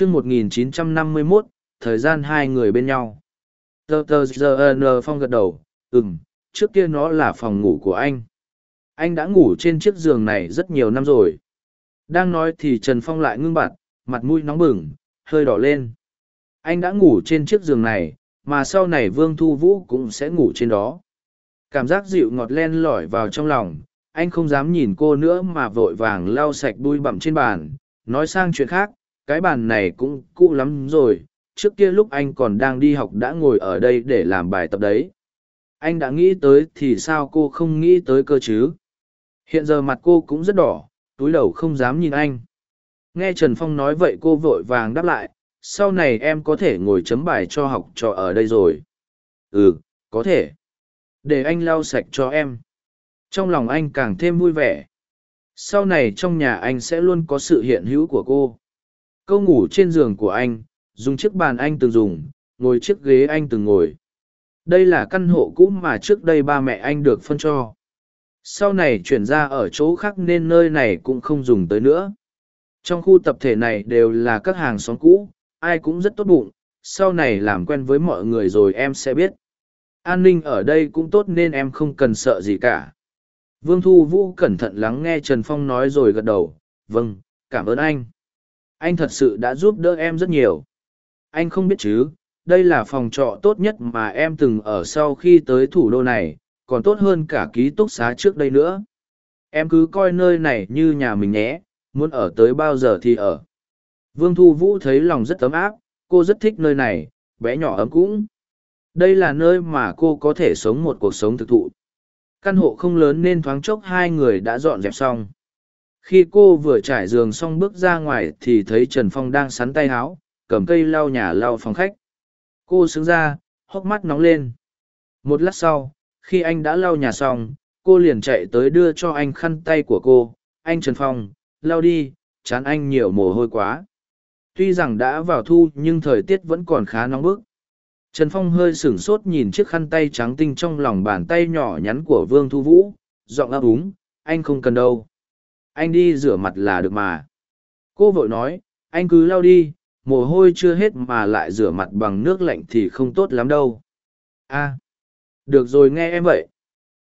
chương 1951, thời gian hai người bên nhau. Tờ tờ giờ n phong gật đầu, ừm, trước kia nó là phòng ngủ của anh. Anh đã ngủ trên chiếc giường này rất nhiều năm rồi. Đang nói thì Trần Phong lại ngưng bặt, mặt mũi nóng bừng, hơi đỏ lên. Anh đã ngủ trên chiếc giường này, mà sau này Vương Thu Vũ cũng sẽ ngủ trên đó. Cảm giác dịu ngọt len lỏi vào trong lòng, anh không dám nhìn cô nữa mà vội vàng lau sạch bụi bặm trên bàn. Nói sang chuyện khác, cái bàn này cũng cũ lắm rồi, trước kia lúc anh còn đang đi học đã ngồi ở đây để làm bài tập đấy. Anh đã nghĩ tới thì sao cô không nghĩ tới cơ chứ? Hiện giờ mặt cô cũng rất đỏ, túi đầu không dám nhìn anh. Nghe Trần Phong nói vậy cô vội vàng đáp lại, sau này em có thể ngồi chấm bài cho học trò ở đây rồi. Ừ, có thể. Để anh lau sạch cho em. Trong lòng anh càng thêm vui vẻ. Sau này trong nhà anh sẽ luôn có sự hiện hữu của cô. Câu ngủ trên giường của anh, dùng chiếc bàn anh từng dùng, ngồi chiếc ghế anh từng ngồi. Đây là căn hộ cũ mà trước đây ba mẹ anh được phân cho. Sau này chuyển ra ở chỗ khác nên nơi này cũng không dùng tới nữa. Trong khu tập thể này đều là các hàng xóm cũ, ai cũng rất tốt bụng, sau này làm quen với mọi người rồi em sẽ biết. An ninh ở đây cũng tốt nên em không cần sợ gì cả. Vương Thu Vũ cẩn thận lắng nghe Trần Phong nói rồi gật đầu, vâng, cảm ơn anh. Anh thật sự đã giúp đỡ em rất nhiều. Anh không biết chứ, đây là phòng trọ tốt nhất mà em từng ở sau khi tới thủ đô này, còn tốt hơn cả ký túc xá trước đây nữa. Em cứ coi nơi này như nhà mình nhé, muốn ở tới bao giờ thì ở. Vương Thu Vũ thấy lòng rất ấm áp, cô rất thích nơi này, bé nhỏ ấm cũng. Đây là nơi mà cô có thể sống một cuộc sống thực thụ. Căn hộ không lớn nên thoáng chốc hai người đã dọn dẹp xong. Khi cô vừa trải giường xong bước ra ngoài thì thấy Trần Phong đang sắn tay áo, cầm cây lau nhà lau phòng khách. Cô sướng ra, hốc mắt nóng lên. Một lát sau, khi anh đã lau nhà xong, cô liền chạy tới đưa cho anh khăn tay của cô. Anh Trần Phong, lau đi, chán anh nhiều mồ hôi quá. Tuy rằng đã vào thu nhưng thời tiết vẫn còn khá nóng bức. Trần Phong hơi sửng sốt nhìn chiếc khăn tay trắng tinh trong lòng bàn tay nhỏ nhắn của Vương Thu Vũ, giọng ấp úng, anh không cần đâu. Anh đi rửa mặt là được mà. Cô vội nói, anh cứ lau đi, mồ hôi chưa hết mà lại rửa mặt bằng nước lạnh thì không tốt lắm đâu. a được rồi nghe em vậy.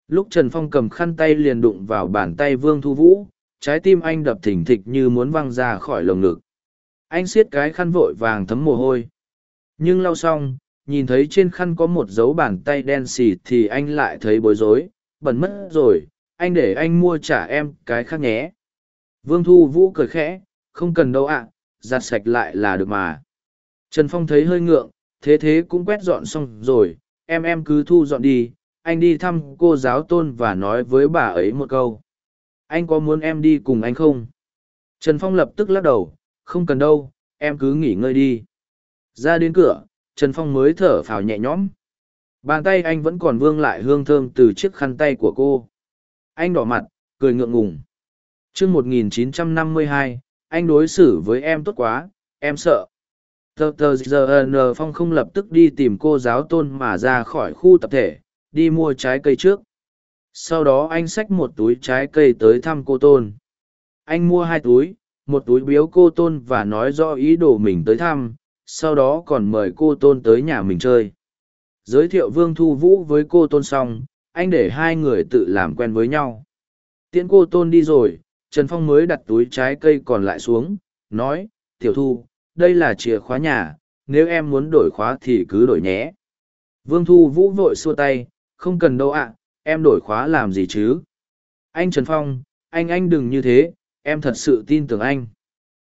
Lúc Trần Phong cầm khăn tay liền đụng vào bàn tay Vương Thu Vũ, trái tim anh đập thỉnh thịch như muốn văng ra khỏi lồng ngực. Anh siết cái khăn vội vàng thấm mồ hôi. Nhưng lau xong, nhìn thấy trên khăn có một dấu bàn tay đen xì thì anh lại thấy bối rối, bẩn mất rồi, anh để anh mua trả em cái khác nhé. Vương Thu Vũ cười khẽ, không cần đâu ạ, giặt sạch lại là được mà. Trần Phong thấy hơi ngượng, thế thế cũng quét dọn xong rồi, em em cứ thu dọn đi, anh đi thăm cô giáo tôn và nói với bà ấy một câu. Anh có muốn em đi cùng anh không? Trần Phong lập tức lắc đầu, không cần đâu, em cứ nghỉ ngơi đi. Ra đến cửa, Trần Phong mới thở phào nhẹ nhõm. Bàn tay anh vẫn còn vương lại hương thơm từ chiếc khăn tay của cô. Anh đỏ mặt, cười ngượng ngùng chương 1952, anh đối xử với em tốt quá, em sợ. Tờ tờ giờ ờ N Phong không lập tức đi tìm cô giáo tôn mà ra khỏi khu tập thể, đi mua trái cây trước. Sau đó anh xách một túi trái cây tới thăm cô tôn. Anh mua hai túi, một túi biếu cô tôn và nói rõ ý đồ mình tới thăm, sau đó còn mời cô tôn tới nhà mình chơi. Giới thiệu Vương Thu Vũ với cô tôn xong, anh để hai người tự làm quen với nhau. Tiễn cô tôn đi rồi, Trần Phong mới đặt túi trái cây còn lại xuống, nói, tiểu thu, đây là chìa khóa nhà, nếu em muốn đổi khóa thì cứ đổi nhé. Vương Thu Vũ vội xua tay, không cần đâu ạ, em đổi khóa làm gì chứ? Anh Trần Phong, anh anh đừng như thế, em thật sự tin tưởng anh.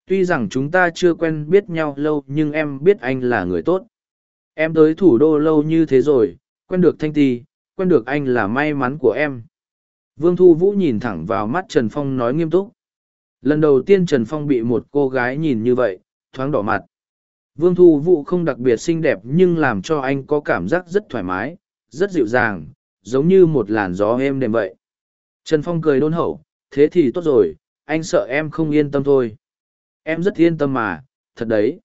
Tuy rằng chúng ta chưa quen biết nhau lâu nhưng em biết anh là người tốt. Em tới thủ đô lâu như thế rồi, quen được Thanh Ti, quen được anh là may mắn của em. Vương Thu Vũ nhìn thẳng vào mắt Trần Phong nói nghiêm túc. Lần đầu tiên Trần Phong bị một cô gái nhìn như vậy, thoáng đỏ mặt. Vương Thu Vũ không đặc biệt xinh đẹp nhưng làm cho anh có cảm giác rất thoải mái, rất dịu dàng, giống như một làn gió êm đềm vậy. Trần Phong cười đôn hậu, thế thì tốt rồi, anh sợ em không yên tâm thôi. Em rất yên tâm mà, thật đấy.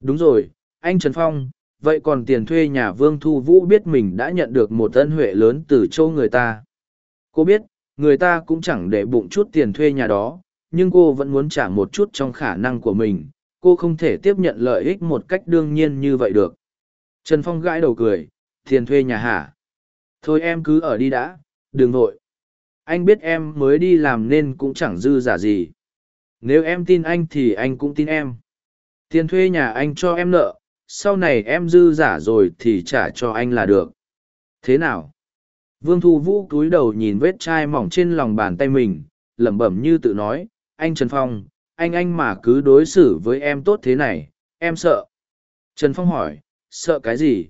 Đúng rồi, anh Trần Phong, vậy còn tiền thuê nhà Vương Thu Vũ biết mình đã nhận được một ân huệ lớn từ châu người ta. Cô biết, người ta cũng chẳng để bụng chút tiền thuê nhà đó, nhưng cô vẫn muốn trả một chút trong khả năng của mình. cô không thể tiếp nhận lợi ích một cách đương nhiên như vậy được. Trần phong gãi đầu cười tiền thuê nhà hả? Thôi em cứ ở đi đã đừng vội. Anh biết em mới đi làm nên cũng chẳng dư giả gì. Nếu em tin anh thì anh cũng tin em. Tiền thuê nhà anh cho em nợ sau này em dư giả rồi thì trả cho anh là được. Thế nào? Vương thu vũ cúi đầu nhìn vết chai mỏng trên lòng bàn tay mình, lẩm bẩm như tự nói, anh trần phong, anh anh mà cứ đối xử với em tốt thế này, em sợ. Trần phong hỏi, sợ cái gì?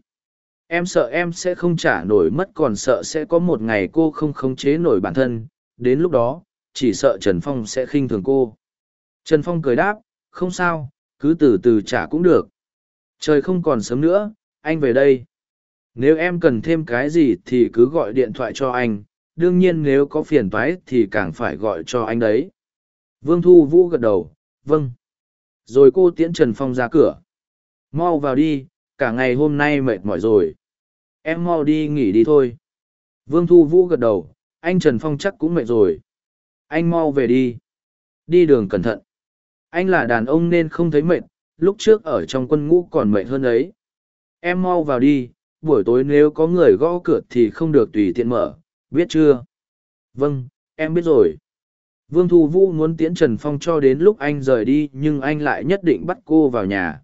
Em sợ em sẽ không trả nổi mất còn sợ sẽ có một ngày cô không khống chế nổi bản thân, đến lúc đó, chỉ sợ trần phong sẽ khinh thường cô. Trần phong cười đáp, không sao, cứ từ từ trả cũng được. Trời không còn sớm nữa, anh về đây nếu em cần thêm cái gì thì cứ gọi điện thoại cho anh, đương nhiên nếu có phiền toái thì càng phải gọi cho anh đấy. Vương thu vũ gật đầu vâng. Rồi cô tiễn trần phong ra cửa. Mau vào đi, cả ngày hôm nay mệt mỏi rồi. Em mau đi nghỉ đi thôi. Vương thu vũ gật đầu, anh trần phong chắc cũng mệt rồi. Anh mau về đi. Đi đường cẩn thận. Anh là đàn ông nên không thấy mệt, lúc trước ở trong quân ngũ còn mệt hơn ấy. Em mau vào đi buổi tối nếu có người gõ cửa thì không được tùy tiện mở, biết chưa? Vâng em biết rồi. Vương thu vũ muốn tiễn trần phong cho đến lúc anh rời đi, nhưng anh lại nhất định bắt cô vào nhà.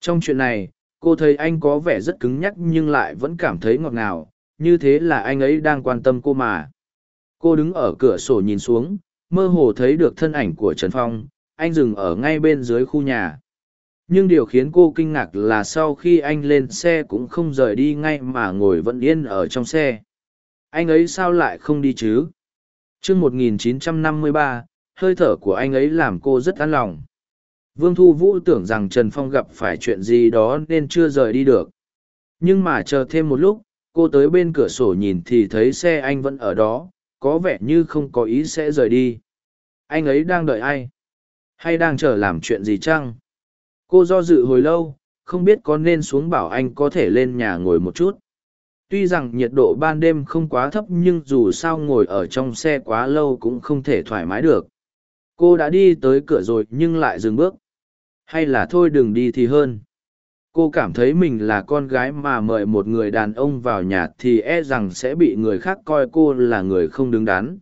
Trong chuyện này, cô thấy anh có vẻ rất cứng nhắc nhưng lại vẫn cảm thấy ngọt ngào, như thế là anh ấy đang quan tâm cô mà. Cô đứng ở cửa sổ nhìn xuống, mơ hồ thấy được thân ảnh của trần phong, anh dừng ở ngay bên dưới khu nhà nhưng điều khiến cô kinh ngạc là sau khi anh lên xe cũng không rời đi ngay mà ngồi vẫn yên ở trong xe. Anh ấy sao lại không đi chứ? Chương 1953, hơi thở của anh ấy làm cô rất an lòng. Vương thu vũ tưởng rằng trần phong gặp phải chuyện gì đó nên chưa rời đi được. Nhưng mà chờ thêm một lúc cô tới bên cửa sổ nhìn thì thấy xe anh vẫn ở đó có vẻ như không có ý sẽ rời đi. Anh ấy đang đợi ai? Hay đang chờ làm chuyện gì chăng? Cô do dự hồi lâu, không biết có nên xuống bảo anh có thể lên nhà ngồi một chút. Tuy rằng nhiệt độ ban đêm không quá thấp nhưng dù sao ngồi ở trong xe quá lâu cũng không thể thoải mái được. Cô đã đi tới cửa rồi nhưng lại dừng bước. Hay là thôi đừng đi thì hơn. Cô cảm thấy mình là con gái mà mời một người đàn ông vào nhà thì e rằng sẽ bị người khác coi cô là người không đứng đắn.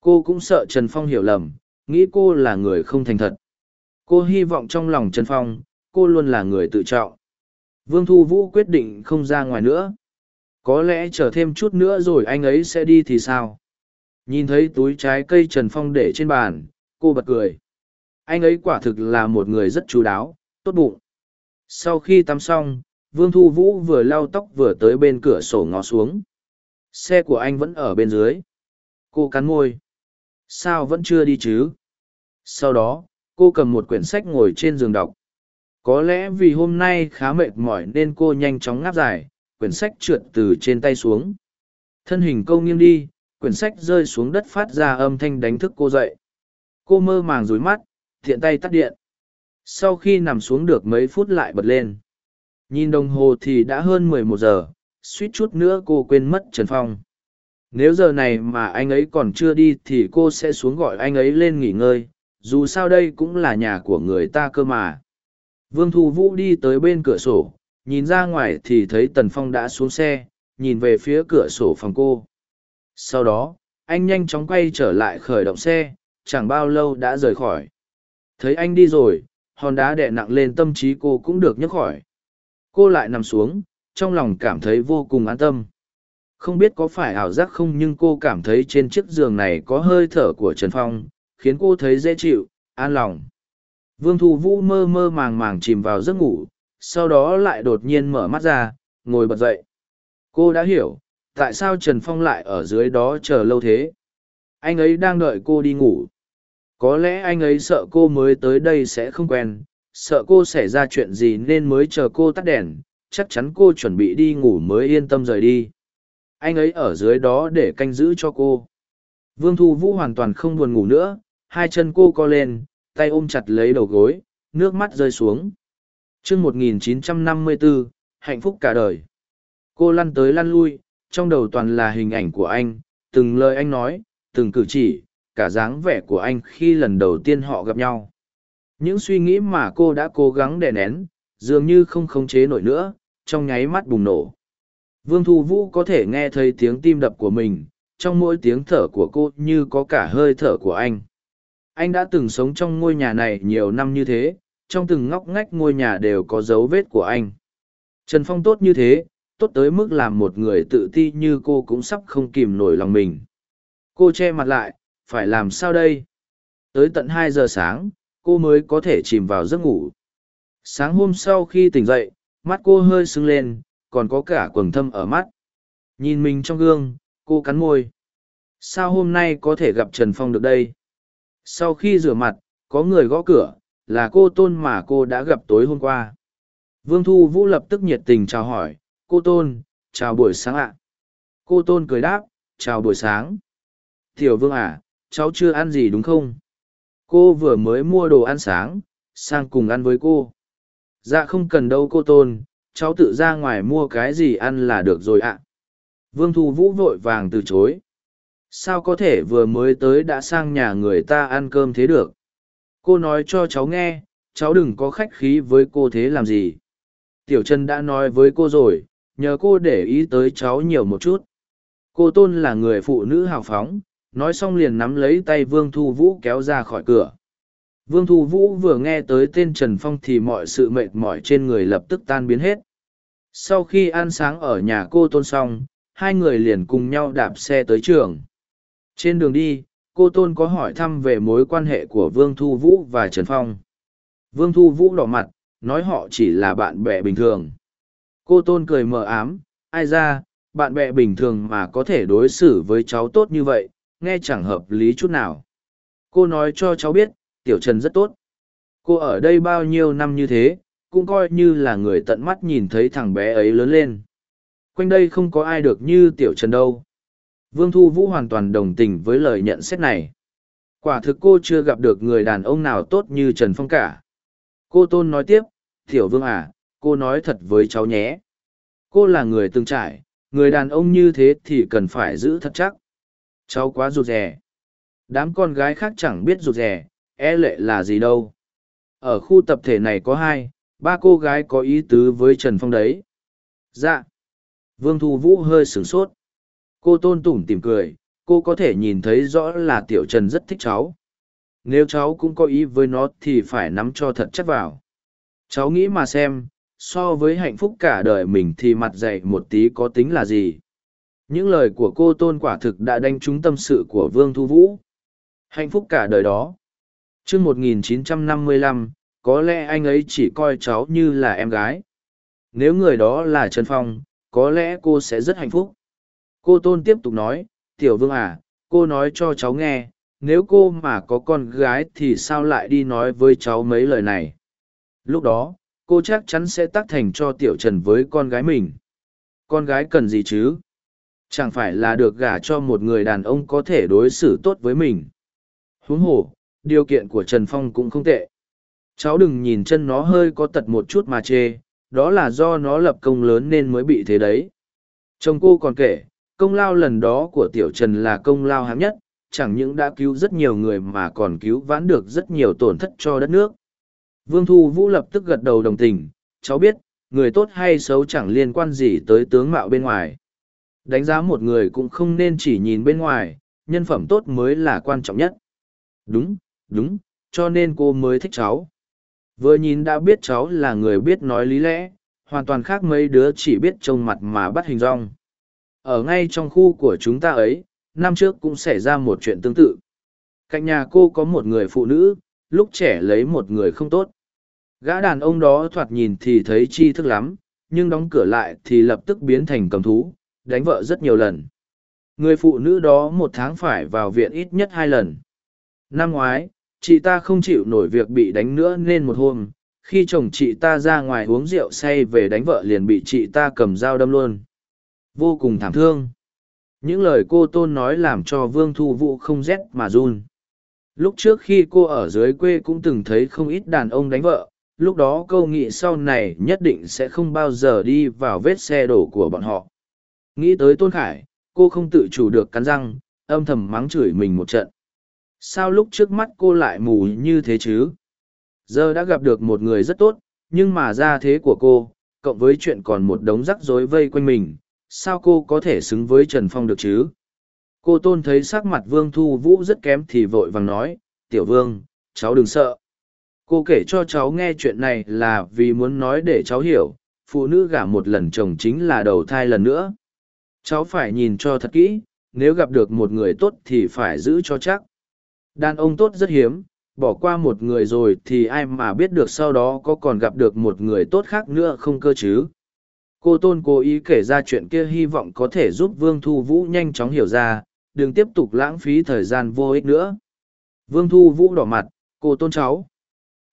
Cô cũng sợ trần phong hiểu lầm, nghĩ cô là người không thành thật cô hy vọng trong lòng trần phong, cô luôn là người tự trọng. Vương thu vũ quyết định không ra ngoài nữa. Có lẽ chờ thêm chút nữa rồi anh ấy sẽ đi thì sao? Nhìn thấy túi trái cây trần phong để trên bàn, cô bật cười. Anh ấy quả thực là một người rất chú đáo, tốt bụng. Sau khi tắm xong, vương thu vũ vừa lau tóc vừa tới bên cửa sổ ngó xuống. Xe của anh vẫn ở bên dưới. Cô cắn môi. Sao vẫn chưa đi chứ? Sau đó cô cầm một quyển sách ngồi trên giường đọc. Có lẽ vì hôm nay khá mệt mỏi nên cô nhanh chóng ngáp dài, quyển sách trượt từ trên tay xuống. Thân hình câu nghiêng đi, quyển sách rơi xuống đất phát ra âm thanh đánh thức cô dậy. Cô mơ màng rối mắt thiện tay tắt điện. Sau khi nằm xuống được mấy phút lại bật lên. Nhìn đồng hồ thì đã hơn mười một giờ, suýt chút nữa cô quên mất trần phong. Nếu giờ này mà anh ấy còn chưa đi thì cô sẽ xuống gọi anh ấy lên nghỉ ngơi dù sao đây cũng là nhà của người ta cơ mà. Vương thu vũ đi tới bên cửa sổ, nhìn ra ngoài thì thấy tần phong đã xuống xe, nhìn về phía cửa sổ phòng cô. Sau đó, anh nhanh chóng quay trở lại khởi động xe, chẳng bao lâu đã rời khỏi. Thấy anh đi rồi, hòn đá đè nặng lên tâm trí cô cũng được nhấc khỏi. Cô lại nằm xuống, trong lòng cảm thấy vô cùng an tâm. Không biết có phải ảo giác không nhưng cô cảm thấy trên chiếc giường này có hơi thở của trần phong khiến cô thấy dễ chịu, an lòng. Vương thu vũ mơ mơ màng màng chìm vào giấc ngủ, sau đó lại đột nhiên mở mắt ra, ngồi bật dậy. Cô đã hiểu, tại sao trần phong lại ở dưới đó chờ lâu thế? Anh ấy đang đợi cô đi ngủ. Có lẽ anh ấy sợ cô mới tới đây sẽ không quen, sợ cô xảy ra chuyện gì nên mới chờ cô tắt đèn, chắc chắn cô chuẩn bị đi ngủ mới yên tâm rời đi. Anh ấy ở dưới đó để canh giữ cho cô. Vương thu vũ hoàn toàn không buồn ngủ nữa hai chân cô co lên tay ôm chặt lấy đầu gối nước mắt rơi xuống. Chương 1954, hạnh phúc cả đời. Cô lăn tới lăn lui trong đầu toàn là hình ảnh của anh từng lời anh nói từng cử chỉ cả dáng vẻ của anh khi lần đầu tiên họ gặp nhau. Những suy nghĩ mà cô đã cố gắng đè nén dường như không khống chế nổi nữa trong nháy mắt bùng nổ. Vương thu vũ có thể nghe thấy tiếng tim đập của mình trong mỗi tiếng thở của cô như có cả hơi thở của anh anh đã từng sống trong ngôi nhà này nhiều năm như thế, trong từng ngóc ngách ngôi nhà đều có dấu vết của anh. Trần phong tốt như thế, tốt tới mức làm một người tự ti như cô cũng sắp không kìm nổi lòng mình. Cô che mặt lại, phải làm sao đây? Tới tận hai giờ sáng, cô mới có thể chìm vào giấc ngủ. Sáng hôm sau khi tỉnh dậy, mắt cô hơi sưng lên, còn có cả quầng thâm ở mắt. Nhìn mình trong gương, cô cắn môi. Sao hôm nay có thể gặp trần phong được đây? Sau khi rửa mặt, có người gõ cửa, là cô tôn mà cô đã gặp tối hôm qua. Vương thu vũ lập tức nhiệt tình chào hỏi, cô tôn, chào buổi sáng ạ. Cô tôn cười đáp, chào buổi sáng. Tiểu vương à cháu chưa ăn gì đúng không? Cô vừa mới mua đồ ăn sáng, sang cùng ăn với cô. Dạ không cần đâu cô tôn, cháu tự ra ngoài mua cái gì ăn là được rồi ạ. Vương thu vũ vội vàng từ chối sao có thể vừa mới tới đã sang nhà người ta ăn cơm thế được? Cô nói cho cháu nghe, cháu đừng có khách khí với cô thế làm gì. Tiểu trần đã nói với cô rồi, nhờ cô để ý tới cháu nhiều một chút. Cô tôn là người phụ nữ hào phóng, nói xong liền nắm lấy tay vương thu vũ kéo ra khỏi cửa. Vương thu vũ vừa nghe tới tên trần phong thì mọi sự mệt mỏi trên người lập tức tan biến hết. Sau khi ăn sáng ở nhà cô tôn xong, hai người liền cùng nhau đạp xe tới trường trên đường đi, cô tôn có hỏi thăm về mối quan hệ của vương thu vũ và trần phong. Vương thu vũ đỏ mặt, nói họ chỉ là bạn bè bình thường. Cô tôn cười mờ ám, ai ra, bạn bè bình thường mà có thể đối xử với cháu tốt như vậy, nghe chẳng hợp lý chút nào. Cô nói cho cháu biết, tiểu trần rất tốt. Cô ở đây bao nhiêu năm như thế, cũng coi như là người tận mắt nhìn thấy thằng bé ấy lớn lên. Quanh đây không có ai được như tiểu trần đâu vương thu vũ hoàn toàn đồng tình với lời nhận xét này. Quả thực cô chưa gặp được người đàn ông nào tốt như trần phong cả. Cô tôn nói tiếp, tiểu vương à cô nói thật với cháu nhé. Cô là người từng trải, người đàn ông như thế thì cần phải giữ thật chắc. Cháu quá rụt rè. Đám con gái khác chẳng biết rụt rè e lệ là gì đâu. Ở khu tập thể này có hai, ba cô gái có ý tứ với trần phong đấy. Dạ. Vương thu vũ hơi sửng sốt cô tôn tủm tìm cười cô có thể nhìn thấy rõ là tiểu trần rất thích cháu. Nếu cháu cũng có ý với nó thì phải nắm cho thật chắc vào. Cháu nghĩ mà xem so với hạnh phúc cả đời mình thì mặt dạy một tí có tính là gì? Những lời của cô tôn quả thực đã đánh trúng tâm sự của vương thu vũ. Hạnh phúc cả đời đó. T r ư ớ c 1955, có lẽ anh ấy chỉ coi cháu như là em gái. Nếu người đó là trần phong có lẽ cô sẽ rất hạnh phúc cô tôn tiếp tục nói tiểu vương à cô nói cho cháu nghe nếu cô mà có con gái thì sao lại đi nói với cháu mấy lời này lúc đó cô chắc chắn sẽ tác thành cho tiểu trần với con gái mình con gái cần gì chứ Chẳng phải là được gả cho một người đàn ông có thể đối xử tốt với mình. Huống hồ, điều kiện của Trần Phong cũng không tệ. Cháu đừng nhìn chân nó hơi có tật một chút mà chê, đó là do nó lập công lớn nên mới bị thế đấy. Chồng cô còn kể, công lao lần đó của Tiểu Trần là công lao hạng nhất, chẳng những đã cứu rất nhiều người mà còn cứu vãn được rất nhiều tổn thất cho đất nước. Vương Thu Vũ lập tức gật đầu đồng tình, cháu biết, người tốt hay xấu chẳng liên quan gì tới tướng mạo bên ngoài. Đánh giá một người cũng không nên chỉ nhìn bên ngoài nhân phẩm tốt mới là quan trọng nhất. Đúng đúng cho nên cô mới thích cháu. Vừa nhìn đã biết cháu là người biết nói lý lẽ hoàn toàn khác mấy đứa chỉ biết trông mặt mà bắt hình rong ở ngay trong khu của chúng ta ấy năm trước cũng xảy ra một chuyện tương tự cạnh nhà cô có một người phụ nữ lúc trẻ lấy một người không tốt gã đàn ông đó thoạt nhìn thì thấy chi thức lắm nhưng đóng cửa lại thì lập tức biến thành cầm thú đánh vợ rất nhiều lần. Người phụ nữ đó một tháng phải vào viện ít nhất hai lần. Năm ngoái, chị ta không chịu nổi việc bị đánh nữa nên một hôm, khi chồng chị ta ra ngoài uống rượu say về đánh vợ liền bị chị ta cầm dao đâm luôn. Vô cùng thảm thương. Những lời cô Tôn nói làm cho Vương Thu Vũ không rét mà run. Lúc trước khi cô ở dưới quê cũng từng thấy không ít đàn ông đánh vợ, lúc đó câu nghĩ sau này nhất định sẽ không bao giờ đi vào vết xe đổ của bọn họ. Nghĩ tới Tôn Khải, cô không tự chủ được cắn răng, âm thầm mắng chửi mình một trận. Sao lúc trước mắt cô lại mù như thế chứ? Giờ đã gặp được một người rất tốt, nhưng mà ra thế của cô, cộng với chuyện còn một đống rắc rối vây quanh mình, sao cô có thể xứng với Trần Phong được chứ? Cô Tôn thấy sắc mặt Vương Thu Vũ rất kém thì vội vàng nói, Tiểu Vương, cháu đừng sợ. Cô kể cho cháu nghe chuyện này là vì muốn nói để cháu hiểu, phụ nữ gả một lần chồng chính là đầu thai lần nữa. Cháu phải nhìn cho thật kỹ, nếu gặp được một người tốt thì phải giữ cho chắc. Đàn ông tốt rất hiếm, bỏ qua một người rồi thì ai mà biết được sau đó có còn gặp được một người tốt khác nữa không cơ chứ. Cô Tôn cố ý kể ra chuyện kia hy vọng có thể giúp Vương Thu Vũ nhanh chóng hiểu ra, đừng tiếp tục lãng phí thời gian vô ích nữa. Vương Thu Vũ đỏ mặt, cô Tôn cháu.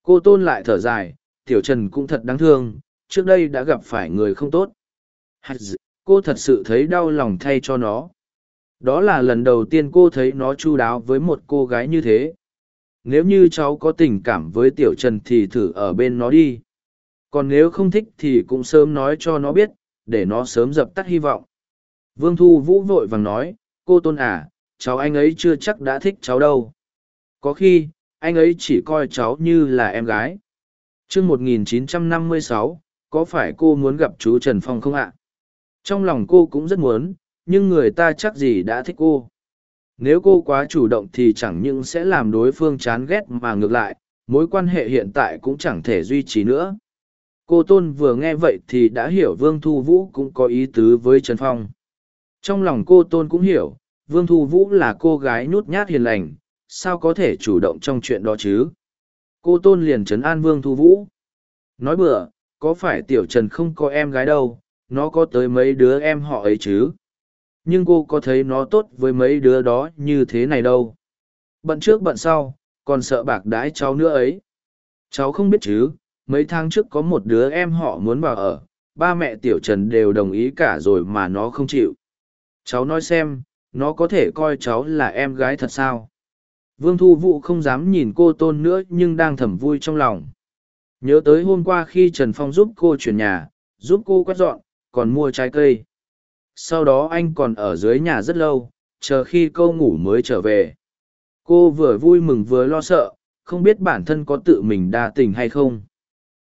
Cô Tôn lại thở dài, Tiểu Trần cũng thật đáng thương, trước đây đã gặp phải người không tốt. Cô thật sự thấy đau lòng thay cho nó. Đó là lần đầu tiên cô thấy nó chu đáo với một cô gái như thế. Nếu như cháu có tình cảm với Tiểu Trần thì thử ở bên nó đi. Còn nếu không thích thì cũng sớm nói cho nó biết, để nó sớm dập tắt hy vọng. Vương Thu Vũ vội vàng nói, cô Tôn à, cháu anh ấy chưa chắc đã thích cháu đâu. Có khi, anh ấy chỉ coi cháu như là em gái. chương 1956, có phải cô muốn gặp chú Trần Phong không ạ? Trong lòng cô cũng rất muốn, nhưng người ta chắc gì đã thích cô. Nếu cô quá chủ động thì chẳng những sẽ làm đối phương chán ghét mà ngược lại, mối quan hệ hiện tại cũng chẳng thể duy trì nữa. Cô Tôn vừa nghe vậy thì đã hiểu Vương Thu Vũ cũng có ý tứ với Trần Phong. Trong lòng cô Tôn cũng hiểu, Vương Thu Vũ là cô gái nhút nhát hiền lành, sao có thể chủ động trong chuyện đó chứ? Cô Tôn liền trấn an Vương Thu Vũ. Nói bừa, có phải Tiểu Trần không có em gái đâu, nó có tới mấy đứa em họ ấy chứ? Nhưng cô có thấy nó tốt với mấy đứa đó như thế này đâu? Bận trước bận sau, còn sợ bạc đái cháu nữa ấy. Cháu không biết chứ, mấy tháng trước có một đứa em họ muốn vào ở, ba mẹ Tiểu Trần đều đồng ý cả rồi mà nó không chịu. Cháu nói xem, nó có thể coi cháu là em gái thật sao? Vương Thu Vũ không dám nhìn cô Tôn nữa nhưng đang thầm vui trong lòng. Nhớ tới hôm qua khi Trần Phong giúp cô chuyển nhà, giúp cô quét dọn, còn mua trái cây. Sau đó anh còn ở dưới nhà rất lâu, chờ khi cô ngủ mới trở về. Cô vừa vui mừng vừa lo sợ, không biết bản thân có tự mình đa tình hay không.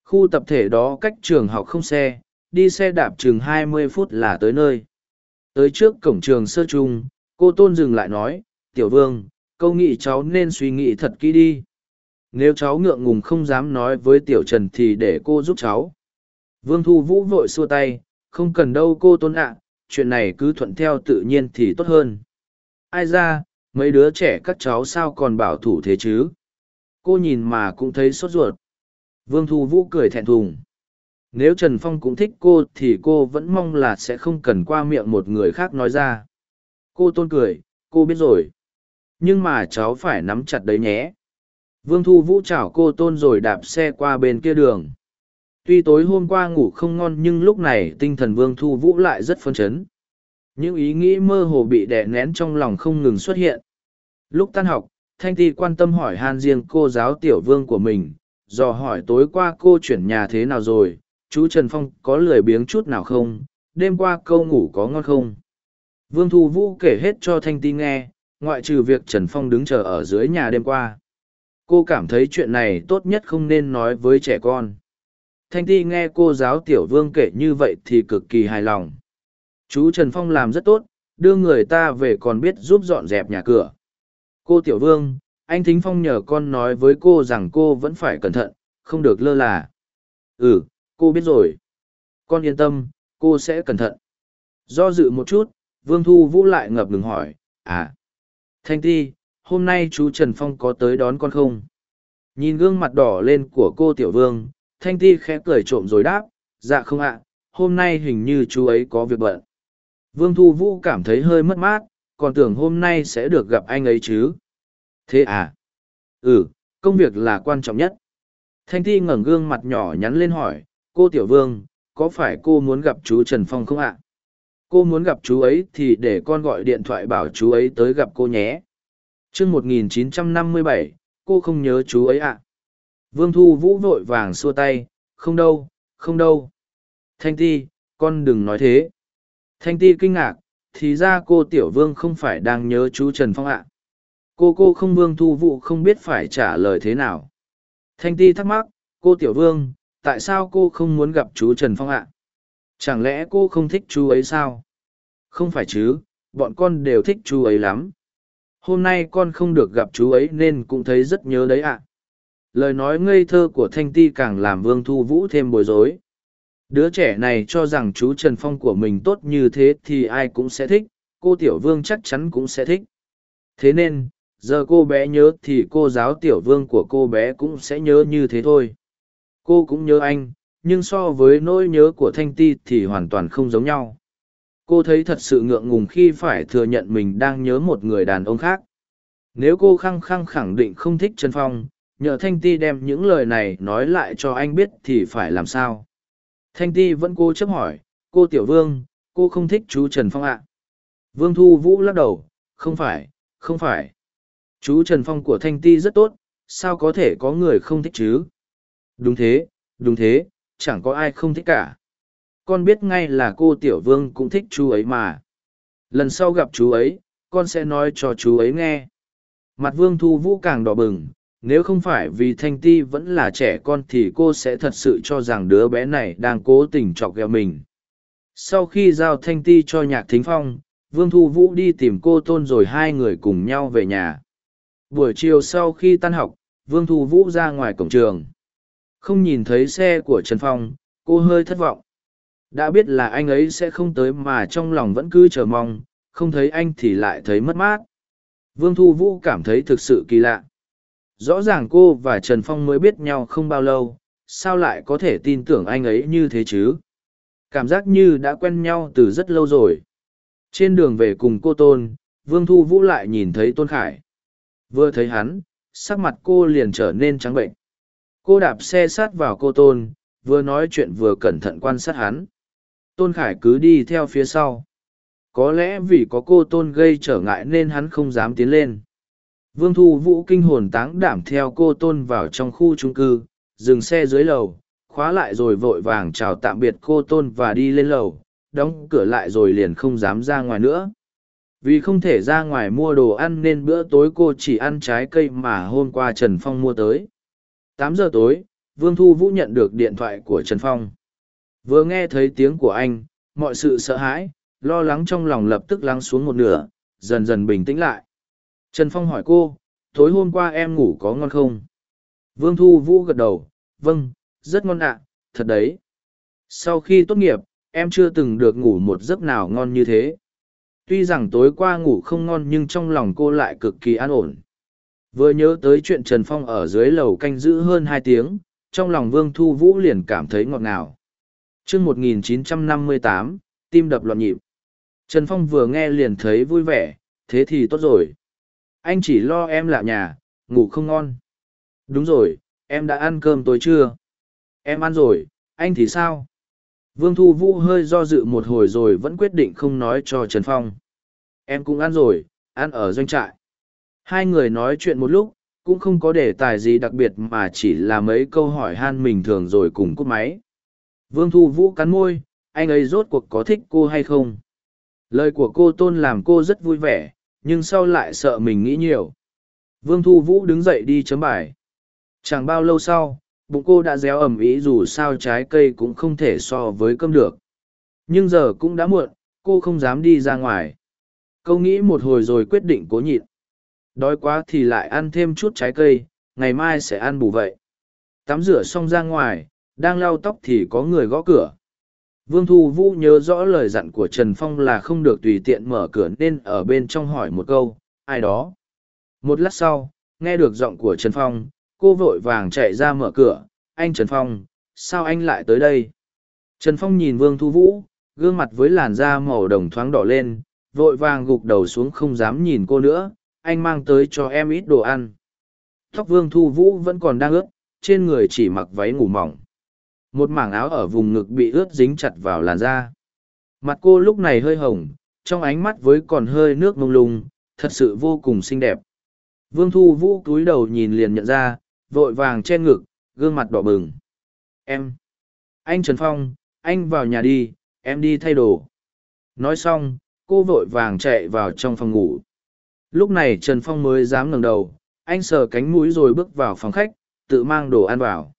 Khu tập thể đó cách trường học không xe, đi xe đạp chừng hai mươi phút là tới nơi. Tới trước cổng trường sơ trung, cô Tôn dừng lại nói, Tiểu Vương, câu nghĩ cháu nên suy nghĩ thật kỹ đi. Nếu cháu ngượng ngùng không dám nói với tiểu trần thì để cô giúp cháu. Vương thu vũ vội xua tay không cần đâu cô tôn ạ chuyện này cứ thuận theo tự nhiên thì tốt hơn. Ai ra mấy đứa trẻ các cháu sao còn bảo thủ thế chứ? Cô nhìn mà cũng thấy sốt ruột vương thu vũ cười thẹn thùng. Nếu trần phong cũng thích cô thì cô vẫn mong là sẽ không cần qua miệng một người khác nói ra. Cô tôn cười, cô biết rồi. Nhưng mà cháu phải nắm chặt đấy nhé. Vương thu vũ chào cô tôn rồi đạp xe qua bên kia đường. Tuy tối hôm qua ngủ không ngon nhưng lúc này tinh thần vương thu vũ lại rất phấn chấn. Những ý nghĩ mơ hồ bị đè nén trong lòng không ngừng xuất hiện. Lúc tan học, thanh ti quan tâm hỏi han riêng cô giáo tiểu vương của mình dò hỏi tối qua cô chuyển nhà thế nào rồi chú trần phong có lười biếng chút nào không đêm qua câu ngủ có ngon không vương thu vũ kể hết cho thanh ti nghe ngoại trừ việc Trần Phong đứng chờ ở dưới nhà đêm qua. Cô cảm thấy chuyện này tốt nhất không nên nói với trẻ con. Thanh Ti nghe cô giáo Tiểu Vương kể như vậy thì cực kỳ hài lòng. Chú Trần Phong làm rất tốt, đưa người ta về còn biết giúp dọn dẹp nhà cửa. Cô Tiểu Vương, anh Thính Phong nhờ con nói với cô rằng cô vẫn phải cẩn thận, không được lơ là. Ừ, cô biết rồi. Con yên tâm, cô sẽ cẩn thận. Do dự một chút, Vương Thu Vũ lại ngập ngừng hỏi, à, Thanh Ti, hôm nay chú Trần Phong có tới đón con không? Nhìn gương mặt đỏ lên của cô Tiểu Vương, Thanh Ti khẽ cười trộm rồi đáp, dạ không ạ, hôm nay hình như chú ấy có việc bận. Vương Thu Vũ cảm thấy hơi mất mát, còn tưởng hôm nay sẽ được gặp anh ấy chứ. Thế à? Ừ, công việc là quan trọng nhất. Thanh Ti ngẩng gương mặt nhỏ nhắn lên hỏi, cô Tiểu Vương, có phải cô muốn gặp chú Trần Phong không ạ? cô muốn gặp chú ấy thì để con gọi điện thoại bảo chú ấy tới gặp cô nhé chương một nghìn chín trăm năm mươi bảy cô không nhớ chú ấy ạ à. vương thu vũ vội vàng xua tay không đâu không đâu thanh ti con đừng nói thế thanh ti kinh ngạc thì ra cô tiểu vương không phải đang nhớ chú trần phong ạ cô cô không vương thu vũ không biết phải trả lời thế nào Thanh ti thắc mắc, cô Tiểu Vương, tại sao cô không muốn gặp chú Trần Phong ạ? Chẳng lẽ cô không thích chú ấy sao? Không phải chứ, bọn con đều thích chú ấy lắm. Hôm nay con không được gặp chú ấy nên cũng thấy rất nhớ đấy ạ. Lời nói ngây thơ của Thanh Ti càng làm Vương Thu Vũ thêm bối rối. Đứa trẻ này cho rằng chú Trần Phong của mình tốt như thế thì ai cũng sẽ thích, cô Tiểu Vương chắc chắn cũng sẽ thích. Thế nên, giờ cô bé nhớ thì cô giáo Tiểu Vương của cô bé cũng sẽ nhớ như thế thôi. Cô cũng nhớ anh, nhưng so với nỗi nhớ của Thanh Ti thì hoàn toàn không giống nhau. Cô thấy thật sự ngượng ngùng khi phải thừa nhận mình đang nhớ một người đàn ông khác. Nếu cô khăng khăng khẳng định không thích Trần Phong, nhờ Thanh Ti đem những lời này nói lại cho anh biết thì phải làm sao? Thanh Ti vẫn cố chấp hỏi, cô Tiểu Vương, cô không thích chú Trần Phong ạ? Vương Thu Vũ lắc đầu, không phải, không phải. Chú Trần Phong của Thanh Ti rất tốt, sao có thể có người không thích chứ? Đúng thế, đúng thế, chẳng có ai không thích cả. Con biết ngay là cô Tiểu Vương cũng thích chú ấy mà. Lần sau gặp chú ấy, con sẽ nói cho chú ấy nghe. Mặt Vương Thu Vũ càng đỏ bừng, nếu không phải vì Thanh Ti vẫn là trẻ con thì cô sẽ thật sự cho rằng đứa bé này đang cố tình chọc ghẹo mình. Sau khi giao Thanh Ti cho Nhạc Thính Phong, Vương Thu Vũ đi tìm cô Tôn rồi hai người cùng nhau về nhà. Buổi chiều sau khi tan học, Vương Thu Vũ ra ngoài cổng trường. Không nhìn thấy xe của Trần Phong, cô hơi thất vọng. Đã biết là anh ấy sẽ không tới mà trong lòng vẫn cứ chờ mong, không thấy anh thì lại thấy mất mát. Vương Thu Vũ cảm thấy thực sự kỳ lạ. Rõ ràng cô và Trần Phong mới biết nhau không bao lâu, sao lại có thể tin tưởng anh ấy như thế chứ? Cảm giác như đã quen nhau từ rất lâu rồi. Trên đường về cùng cô Tôn, Vương Thu Vũ lại nhìn thấy Tôn Khải. Vừa thấy hắn, sắc mặt cô liền trở nên trắng bệnh. Cô đạp xe sát vào cô Tôn, vừa nói chuyện vừa cẩn thận quan sát hắn. Tôn Khải cứ đi theo phía sau. Có lẽ vì có cô Tôn gây trở ngại nên hắn không dám tiến lên. Vương Thu Vũ kinh hồn táng đảm theo cô Tôn vào trong khu trung cư, dừng xe dưới lầu, khóa lại rồi vội vàng chào tạm biệt cô Tôn và đi lên lầu, đóng cửa lại rồi liền không dám ra ngoài nữa. Vì không thể ra ngoài mua đồ ăn nên bữa tối cô chỉ ăn trái cây mà hôm qua Trần Phong mua tới. Tám giờ tối, Vương Thu Vũ nhận được điện thoại của Trần Phong. Vừa nghe thấy tiếng của anh, mọi sự sợ hãi, lo lắng trong lòng lập tức lắng xuống một nửa, dần dần bình tĩnh lại. Trần Phong hỏi cô, tối hôm qua em ngủ có ngon không? Vương Thu Vũ gật đầu, vâng, rất ngon ạ, thật đấy. Sau khi tốt nghiệp, em chưa từng được ngủ một giấc nào ngon như thế. Tuy rằng tối qua ngủ không ngon nhưng trong lòng cô lại cực kỳ an ổn. Vừa nhớ tới chuyện Trần Phong ở dưới lầu canh giữ hơn hai tiếng, trong lòng Vương Thu Vũ liền cảm thấy ngọt ngào. chương 1958, tim đập loạn nhịp. Trần Phong vừa nghe liền thấy vui vẻ, thế thì tốt rồi. Anh chỉ lo em lạ nhà, ngủ không ngon. Đúng rồi, em đã ăn cơm tối chưa? Em ăn rồi, anh thì sao? Vương Thu Vũ hơi do dự một hồi rồi vẫn quyết định không nói cho Trần Phong. Em cũng ăn rồi, ăn ở doanh trại. Hai người nói chuyện một lúc, cũng không có đề tài gì đặc biệt mà chỉ là mấy câu hỏi han mình thường rồi cùng cúp máy. Vương Thu Vũ cắn môi, anh ấy rốt cuộc có thích cô hay không? Lời của cô Tôn làm cô rất vui vẻ, nhưng sau lại sợ mình nghĩ nhiều. Vương Thu Vũ đứng dậy đi chấm bài. Chẳng bao lâu sau, bụng cô đã réo ẩm ý dù sao trái cây cũng không thể so với cơm được. Nhưng giờ cũng đã muộn, cô không dám đi ra ngoài. Câu nghĩ một hồi rồi quyết định cố nhịn. Đói quá thì lại ăn thêm chút trái cây, ngày mai sẽ ăn bù vậy. Tắm rửa xong ra ngoài, đang lau tóc thì có người gõ cửa. Vương Thu Vũ nhớ rõ lời dặn của Trần Phong là không được tùy tiện mở cửa nên ở bên trong hỏi một câu, ai đó. Một lát sau, nghe được giọng của Trần Phong, cô vội vàng chạy ra mở cửa, anh Trần Phong, sao anh lại tới đây? Trần Phong nhìn Vương Thu Vũ, gương mặt với làn da màu đồng thoáng đỏ lên, vội vàng gục đầu xuống không dám nhìn cô nữa, anh mang tới cho em ít đồ ăn. Tóc Vương Thu Vũ vẫn còn đang ướt, trên người chỉ mặc váy ngủ mỏng. Một mảng áo ở vùng ngực bị ướt dính chặt vào làn da. Mặt cô lúc này hơi hồng, trong ánh mắt với còn hơi nước mông lung, thật sự vô cùng xinh đẹp. Vương Thu Vũ cúi đầu nhìn liền nhận ra, vội vàng che ngực, gương mặt đỏ bừng. Em! Anh Trần Phong, anh vào nhà đi, em đi thay đồ. Nói xong, cô vội vàng chạy vào trong phòng ngủ. Lúc này Trần Phong mới dám ngẩng đầu, anh sờ cánh mũi rồi bước vào phòng khách, tự mang đồ ăn vào.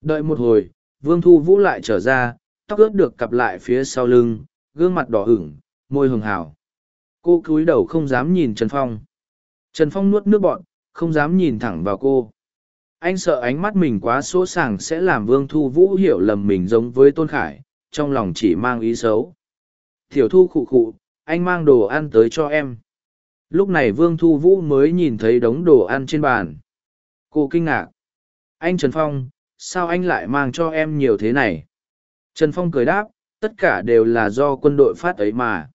Đợi một hồi, Vương Thu Vũ lại trở ra, tóc ướt được cặp lại phía sau lưng, gương mặt đỏ ửng, môi hường hào. Cô cúi đầu không dám nhìn Trần Phong. Trần Phong nuốt nước bọn, không dám nhìn thẳng vào cô. Anh sợ ánh mắt mình quá sỗ sàng sẽ làm Vương Thu Vũ hiểu lầm mình giống với Tôn Khải, trong lòng chỉ mang ý xấu. Tiểu thu khụ khụ, anh mang đồ ăn tới cho em. Lúc này Vương Thu Vũ mới nhìn thấy đống đồ ăn trên bàn. Cô kinh ngạc. Anh Trần Phong, sao anh lại mang cho em nhiều thế này? Trần Phong cười đáp, tất cả đều là do quân đội phát ấy mà.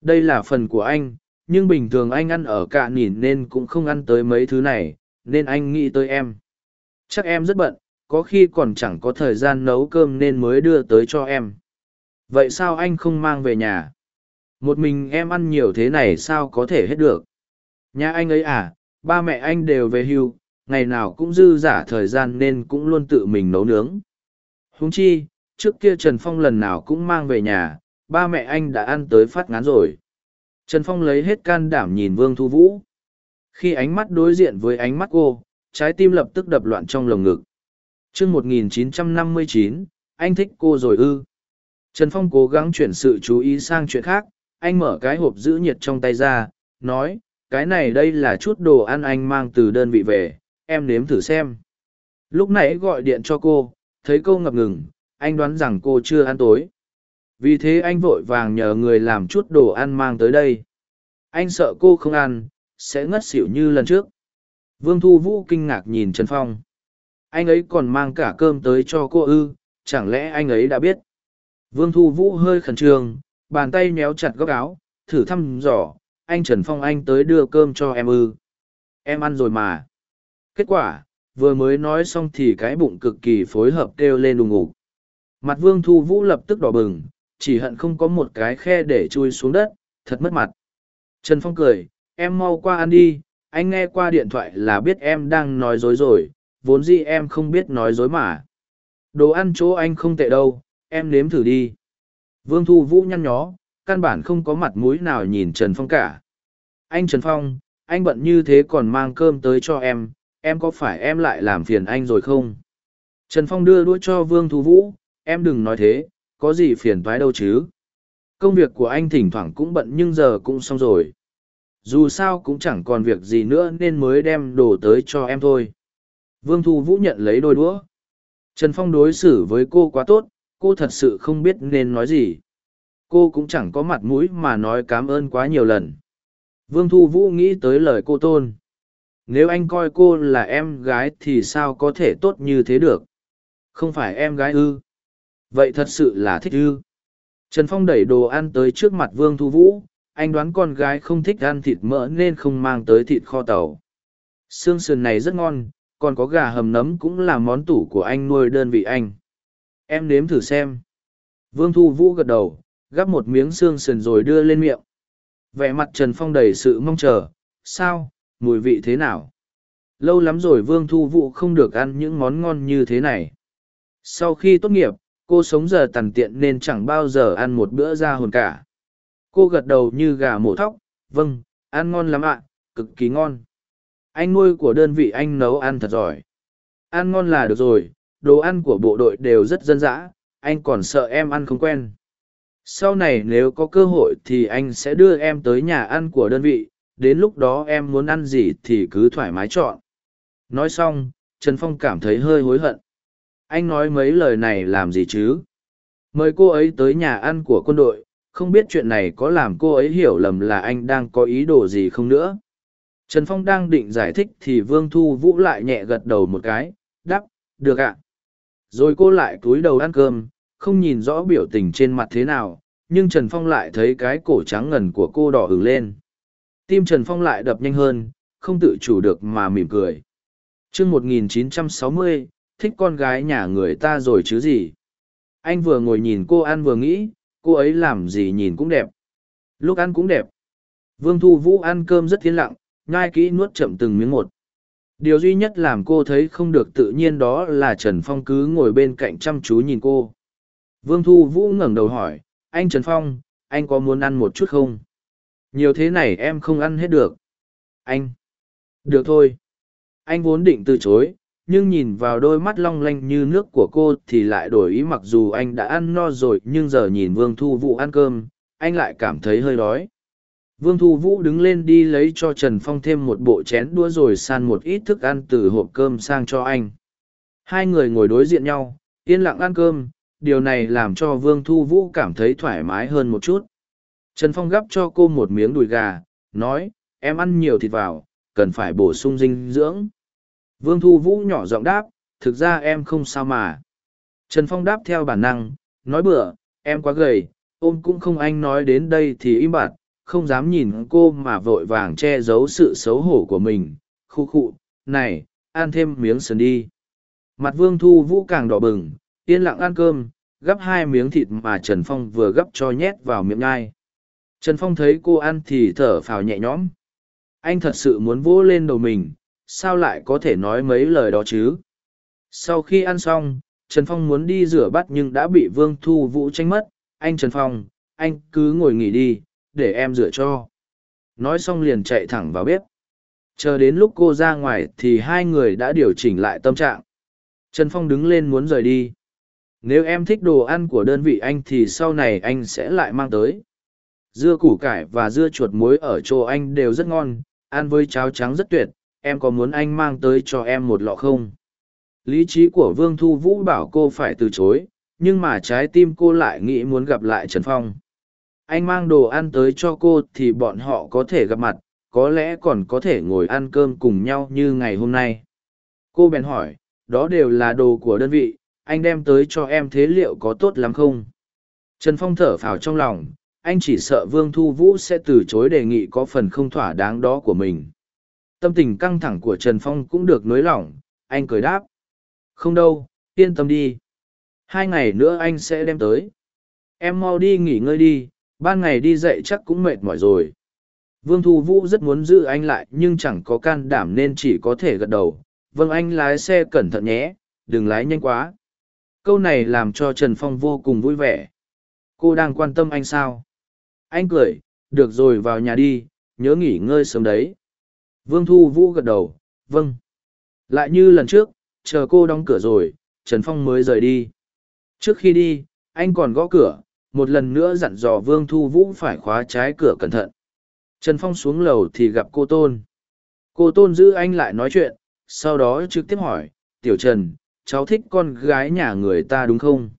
Đây là phần của anh, nhưng bình thường anh ăn ở cạ nỉn nên cũng không ăn tới mấy thứ này, nên anh nghĩ tới em. Chắc em rất bận, có khi còn chẳng có thời gian nấu cơm nên mới đưa tới cho em. Vậy sao anh không mang về nhà? Một mình em ăn nhiều thế này sao có thể hết được? Nhà anh ấy à, ba mẹ anh đều về hưu, ngày nào cũng dư giả thời gian nên cũng luôn tự mình nấu nướng. Huống chi, trước kia Trần Phong lần nào cũng mang về nhà, ba mẹ anh đã ăn tới phát ngán rồi. Trần Phong lấy hết can đảm nhìn Vương Thu Vũ. Khi ánh mắt đối diện với ánh mắt cô, trái tim lập tức đập loạn trong lồng ngực. chương 1959, anh thích cô rồi ư. Trần Phong cố gắng chuyển sự chú ý sang chuyện khác, anh mở cái hộp giữ nhiệt trong tay ra, nói, cái này đây là chút đồ ăn anh mang từ đơn vị về, em nếm thử xem. Lúc nãy gọi điện cho cô, thấy cô ngập ngừng, anh đoán rằng cô chưa ăn tối. Vì thế anh vội vàng nhờ người làm chút đồ ăn mang tới đây. Anh sợ cô không ăn, sẽ ngất xỉu như lần trước. Vương Thu Vũ kinh ngạc nhìn Trần Phong. Anh ấy còn mang cả cơm tới cho cô ư, chẳng lẽ anh ấy đã biết? Vương Thu Vũ hơi khẩn trương, bàn tay méo chặt góc áo, thử thăm dò, anh Trần Phong anh tới đưa cơm cho em ư. Em ăn rồi mà. Kết quả, vừa mới nói xong thì cái bụng cực kỳ phối hợp kêu lên đùng ngục. Mặt Vương Thu Vũ lập tức đỏ bừng, chỉ hận không có một cái khe để chui xuống đất, thật mất mặt. Trần Phong cười, em mau qua ăn đi, anh nghe qua điện thoại là biết em đang nói dối rồi, vốn gì em không biết nói dối mà. Đồ ăn chỗ anh không tệ đâu, em nếm thử đi. Vương Thu Vũ nhăn nhó, căn bản không có mặt mũi nào nhìn Trần Phong cả. Anh Trần Phong, anh bận như thế còn mang cơm tới cho em, em có phải em lại làm phiền anh rồi không? Trần Phong đưa đũa cho Vương Thu Vũ, em đừng nói thế, có gì phiền thoái đâu chứ. Công việc của anh thỉnh thoảng cũng bận nhưng giờ cũng xong rồi. Dù sao cũng chẳng còn việc gì nữa nên mới đem đồ tới cho em thôi. Vương Thu Vũ nhận lấy đôi đũa. Trần Phong đối xử với cô quá tốt, cô thật sự không biết nên nói gì. Cô cũng chẳng có mặt mũi mà nói cảm ơn quá nhiều lần. Vương Thu Vũ nghĩ tới lời cô tôn. Nếu anh coi cô là em gái thì sao có thể tốt như thế được? Không phải em gái ư? Vậy thật sự là thích ư? Trần Phong đẩy đồ ăn tới trước mặt Vương Thu Vũ, anh đoán con gái không thích ăn thịt mỡ nên không mang tới thịt kho tàu. Xương sườn này rất ngon, còn có gà hầm nấm cũng là món tủ của anh nuôi đơn vị anh. Em nếm thử xem. Vương Thu Vũ gật đầu, gắp một miếng xương sườn rồi đưa lên miệng. Vẻ mặt Trần Phong đầy sự mong chờ, sao, mùi vị thế nào? Lâu lắm rồi Vương Thu Vũ không được ăn những món ngon như thế này. Sau khi tốt nghiệp, cô sống giờ tằn tiện nên chẳng bao giờ ăn một bữa ra hồn cả. Cô gật đầu như gà mổ thóc, vâng, ăn ngon lắm ạ, cực kỳ ngon. Anh nuôi của đơn vị anh nấu ăn thật giỏi. Ăn ngon là được rồi, đồ ăn của bộ đội đều rất dân dã, anh còn sợ em ăn không quen. Sau này nếu có cơ hội thì anh sẽ đưa em tới nhà ăn của đơn vị, đến lúc đó em muốn ăn gì thì cứ thoải mái chọn. Nói xong, Trần Phong cảm thấy hơi hối hận. Anh nói mấy lời này làm gì chứ? Mời cô ấy tới nhà ăn của quân đội, không biết chuyện này có làm cô ấy hiểu lầm là anh đang có ý đồ gì không nữa. Trần Phong đang định giải thích thì Vương Thu Vũ lại nhẹ gật đầu một cái, đắp, được ạ. Rồi cô lại cúi đầu ăn cơm, không nhìn rõ biểu tình trên mặt thế nào, nhưng Trần Phong lại thấy cái cổ trắng ngần của cô đỏ ửng lên. Tim Trần Phong lại đập nhanh hơn, không tự chủ được mà mỉm cười. chương 1960, thích con gái nhà người ta rồi chứ gì. Anh vừa ngồi nhìn cô ăn vừa nghĩ, cô ấy làm gì nhìn cũng đẹp. Lúc ăn cũng đẹp. Vương Thu Vũ ăn cơm rất thiên lặng, nhai kỹ nuốt chậm từng miếng một. Điều duy nhất làm cô thấy không được tự nhiên đó là Trần Phong cứ ngồi bên cạnh chăm chú nhìn cô. Vương Thu Vũ ngẩng đầu hỏi, anh Trần Phong, anh có muốn ăn một chút không? Nhiều thế này em không ăn hết được. Anh. Được thôi. Anh vốn định từ chối, nhưng nhìn vào đôi mắt long lanh như nước của cô thì lại đổi ý mặc dù anh đã ăn no rồi, nhưng giờ nhìn vương thu vũ ăn cơm, anh lại cảm thấy hơi đói. Vương thu vũ đứng lên đi lấy cho trần phong thêm một bộ chén đũa rồi san một ít thức ăn từ hộp cơm sang cho anh. Hai người ngồi đối diện nhau, yên lặng ăn cơm, điều này làm cho vương thu vũ cảm thấy thoải mái hơn một chút. Trần phong gắp cho cô một miếng đùi gà, nói, em ăn nhiều thịt vào, cần phải bổ sung dinh dưỡng vương thu vũ nhỏ giọng đáp, thực ra em không sao mà. Trần phong đáp theo bản năng, nói bừa, em quá gầy, ôm cũng không anh nói đến đây thì im bặt, không dám nhìn cô mà vội vàng che giấu sự xấu hổ của mình. Khu khụ này, ăn thêm miếng sườn đi. Mặt vương thu vũ càng đỏ bừng, yên lặng ăn cơm, gắp hai miếng thịt mà trần phong vừa gắp cho nhét vào miệng nhai. Trần phong thấy cô ăn thì thở phào nhẹ nhõm. Anh thật sự muốn vỗ lên đầu mình sao lại có thể nói mấy lời đó chứ? Sau khi ăn xong, trần phong muốn đi rửa bát nhưng đã bị vương thu vũ tranh mất. Anh trần phong, anh cứ ngồi nghỉ đi, để em rửa cho. Nói xong liền chạy thẳng vào bếp. Chờ đến lúc cô ra ngoài thì hai người đã điều chỉnh lại tâm trạng. Trần phong đứng lên muốn rời đi. Nếu em thích đồ ăn của đơn vị anh thì sau này anh sẽ lại mang tới. Dưa củ cải và dưa chuột muối ở chỗ anh đều rất ngon, ăn với cháo trắng rất tuyệt em có muốn anh mang tới cho em một lọ không? Lý trí của vương thu vũ bảo cô phải từ chối, nhưng mà trái tim cô lại nghĩ muốn gặp lại trần phong. Anh mang đồ ăn tới cho cô thì bọn họ có thể gặp mặt, có lẽ còn có thể ngồi ăn cơm cùng nhau như ngày hôm nay. Cô bèn hỏi, đó đều là đồ của đơn vị, anh đem tới cho em thế liệu có tốt lắm không? Trần phong thở phào trong lòng, anh chỉ sợ vương thu vũ sẽ từ chối đề nghị có phần không thỏa đáng đó của mình tâm tình căng thẳng của trần phong cũng được nới lỏng, anh cười đáp. Không đâu, yên tâm đi. Hai ngày nữa anh sẽ đem tới. Em mau đi nghỉ ngơi đi, ban ngày đi dậy chắc cũng mệt mỏi rồi. Vương thu vũ rất muốn giữ anh lại nhưng chẳng có can đảm nên chỉ có thể gật đầu. Vâng anh lái xe cẩn thận nhé, đừng lái nhanh quá. Câu này làm cho trần phong vô cùng vui vẻ. Cô đang quan tâm anh sao? Anh cười, được rồi vào nhà đi, nhớ nghỉ ngơi sớm đấy vương thu vũ gật đầu vâng. Lại như lần trước, chờ cô đóng cửa rồi, trần phong mới rời đi. Trước khi đi, anh còn gõ cửa, một lần nữa dặn dò vương thu vũ phải khóa trái cửa cẩn thận. Trần phong xuống lầu thì gặp cô tôn. Cô tôn giữ anh lại nói chuyện, sau đó trực tiếp hỏi, tiểu trần, cháu thích con gái nhà người ta đúng không?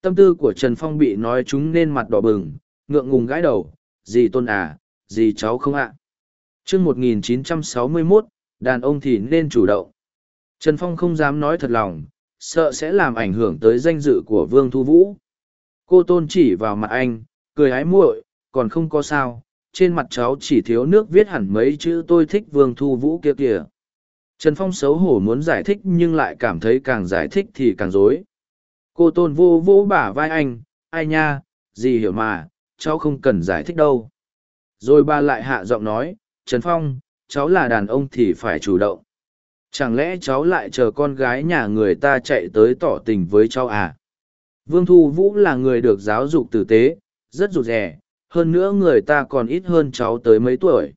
Tâm tư của trần phong bị nói chúng nên mặt đỏ bừng, ngượng ngùng gãi đầu gì tôn à gì cháu không ạ? à? Chương một nghìn chín trăm sáu mươi mốt, đàn ông thì nên chủ động. Trần phong không dám nói thật lòng, sợ sẽ làm ảnh hưởng tới danh dự của vương thu vũ. Cô tôn chỉ vào mặt anh, cười hái muội, còn không có sao, trên mặt cháu chỉ thiếu nước viết hẳn mấy chữ tôi thích vương thu vũ kia kìa. Trần phong xấu hổ muốn giải thích nhưng lại cảm thấy càng giải thích thì càng dối cô tôn vô vô bả vai anh, ai nha, gì hiểu mà, cháu không cần giải thích đâu. Rồi bà lại hạ giọng nói trần phong, cháu là đàn ông thì phải chủ động. Chẳng lẽ cháu lại chờ con gái nhà người ta chạy tới tỏ tình với cháu à? Vương thu vũ là người được giáo dục tử tế, rất rụt rè, hơn nữa người ta còn ít hơn cháu tới mấy tuổi.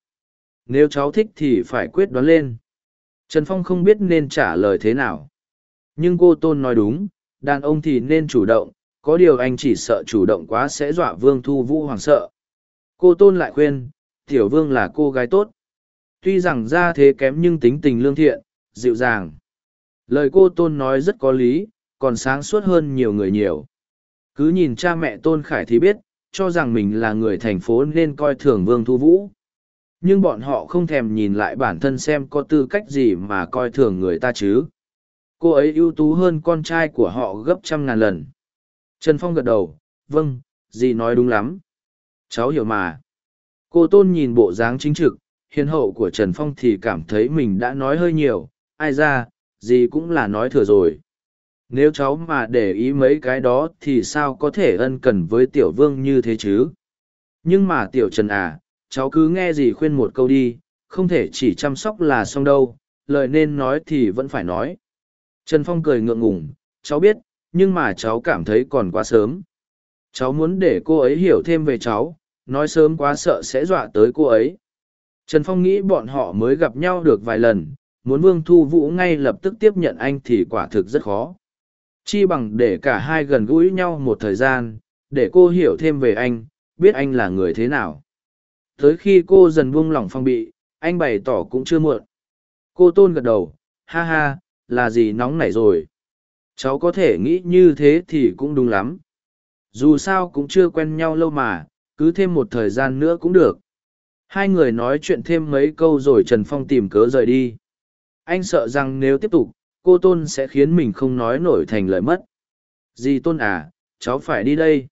Nếu cháu thích thì phải quyết đoán lên. Trần phong không biết nên trả lời thế nào. Nhưng cô tôn nói đúng, đàn ông thì nên chủ động, có điều anh chỉ sợ chủ động quá sẽ dọa vương thu vũ hoảng sợ. Cô tôn lại khuyên tiểu vương là cô gái tốt. Tuy rằng ra thế kém nhưng tính tình lương thiện, dịu dàng. Lời cô tôn nói rất có lý, còn sáng suốt hơn nhiều người nhiều. Cứ nhìn cha mẹ tôn khải thì biết, cho rằng mình là người thành phố nên coi thường vương thu vũ. Nhưng bọn họ không thèm nhìn lại bản thân xem có tư cách gì mà coi thường người ta chứ. Cô ấy ưu tú hơn con trai của họ gấp trăm ngàn lần. Trần phong gật đầu vâng dì nói đúng lắm. Cháu hiểu mà cô tôn nhìn bộ dáng chính trực, hiền hậu của trần phong thì cảm thấy mình đã nói hơi nhiều, ai ra, gì cũng là nói thừa rồi. Nếu cháu mà để ý mấy cái đó thì sao có thể ân cần với tiểu vương như thế chứ? Nhưng mà tiểu trần à cháu cứ nghe gì khuyên một câu đi, không thể chỉ chăm sóc là xong đâu, lời nên nói thì vẫn phải nói. Trần phong cười ngượng ngùng, cháu biết, nhưng mà cháu cảm thấy còn quá sớm. Cháu muốn để cô ấy hiểu thêm về cháu nói sớm quá sợ sẽ dọa tới cô ấy trần phong nghĩ bọn họ mới gặp nhau được vài lần muốn Vương Thu Vũ ngay lập tức tiếp nhận anh thì quả thực rất khó. Chi bằng để cả hai gần gũi nhau một thời gian, để cô hiểu thêm về anh, biết anh là người thế nào. Tới khi cô dần buông lỏng phong bị, anh bày tỏ cũng chưa muộn. Cô tôn gật đầu, ha ha, là gì nóng nảy rồi. Cháu có thể nghĩ như thế thì cũng đúng lắm. Dù sao cũng chưa quen nhau lâu mà, cứ thêm một thời gian nữa cũng được. Hai người nói chuyện thêm mấy câu rồi Trần Phong tìm cớ rời đi. Anh sợ rằng nếu tiếp tục, cô Tôn sẽ khiến mình không nói nổi thành lời mất. Dì Tôn à, cháu phải đi đây.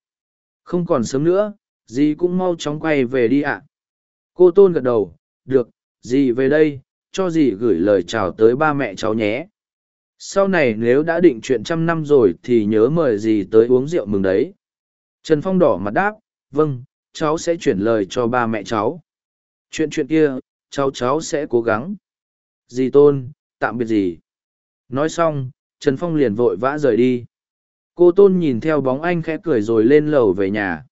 Không còn sớm nữa, dì cũng mau chóng quay về đi ạ. Cô Tôn gật đầu, được, dì về đây, cho dì gửi lời chào tới ba mẹ cháu nhé. Sau này nếu đã định chuyện trăm năm rồi thì nhớ mời dì tới uống rượu mừng đấy. Trần Phong đỏ mặt đáp, vâng, cháu sẽ chuyển lời cho ba mẹ cháu. Chuyện chuyện kia, cháu cháu sẽ cố gắng. Dì Tôn, tạm biệt dì. Nói xong, Trần Phong liền vội vã rời đi. Cô Tôn nhìn theo bóng anh khẽ cười rồi lên lầu về nhà.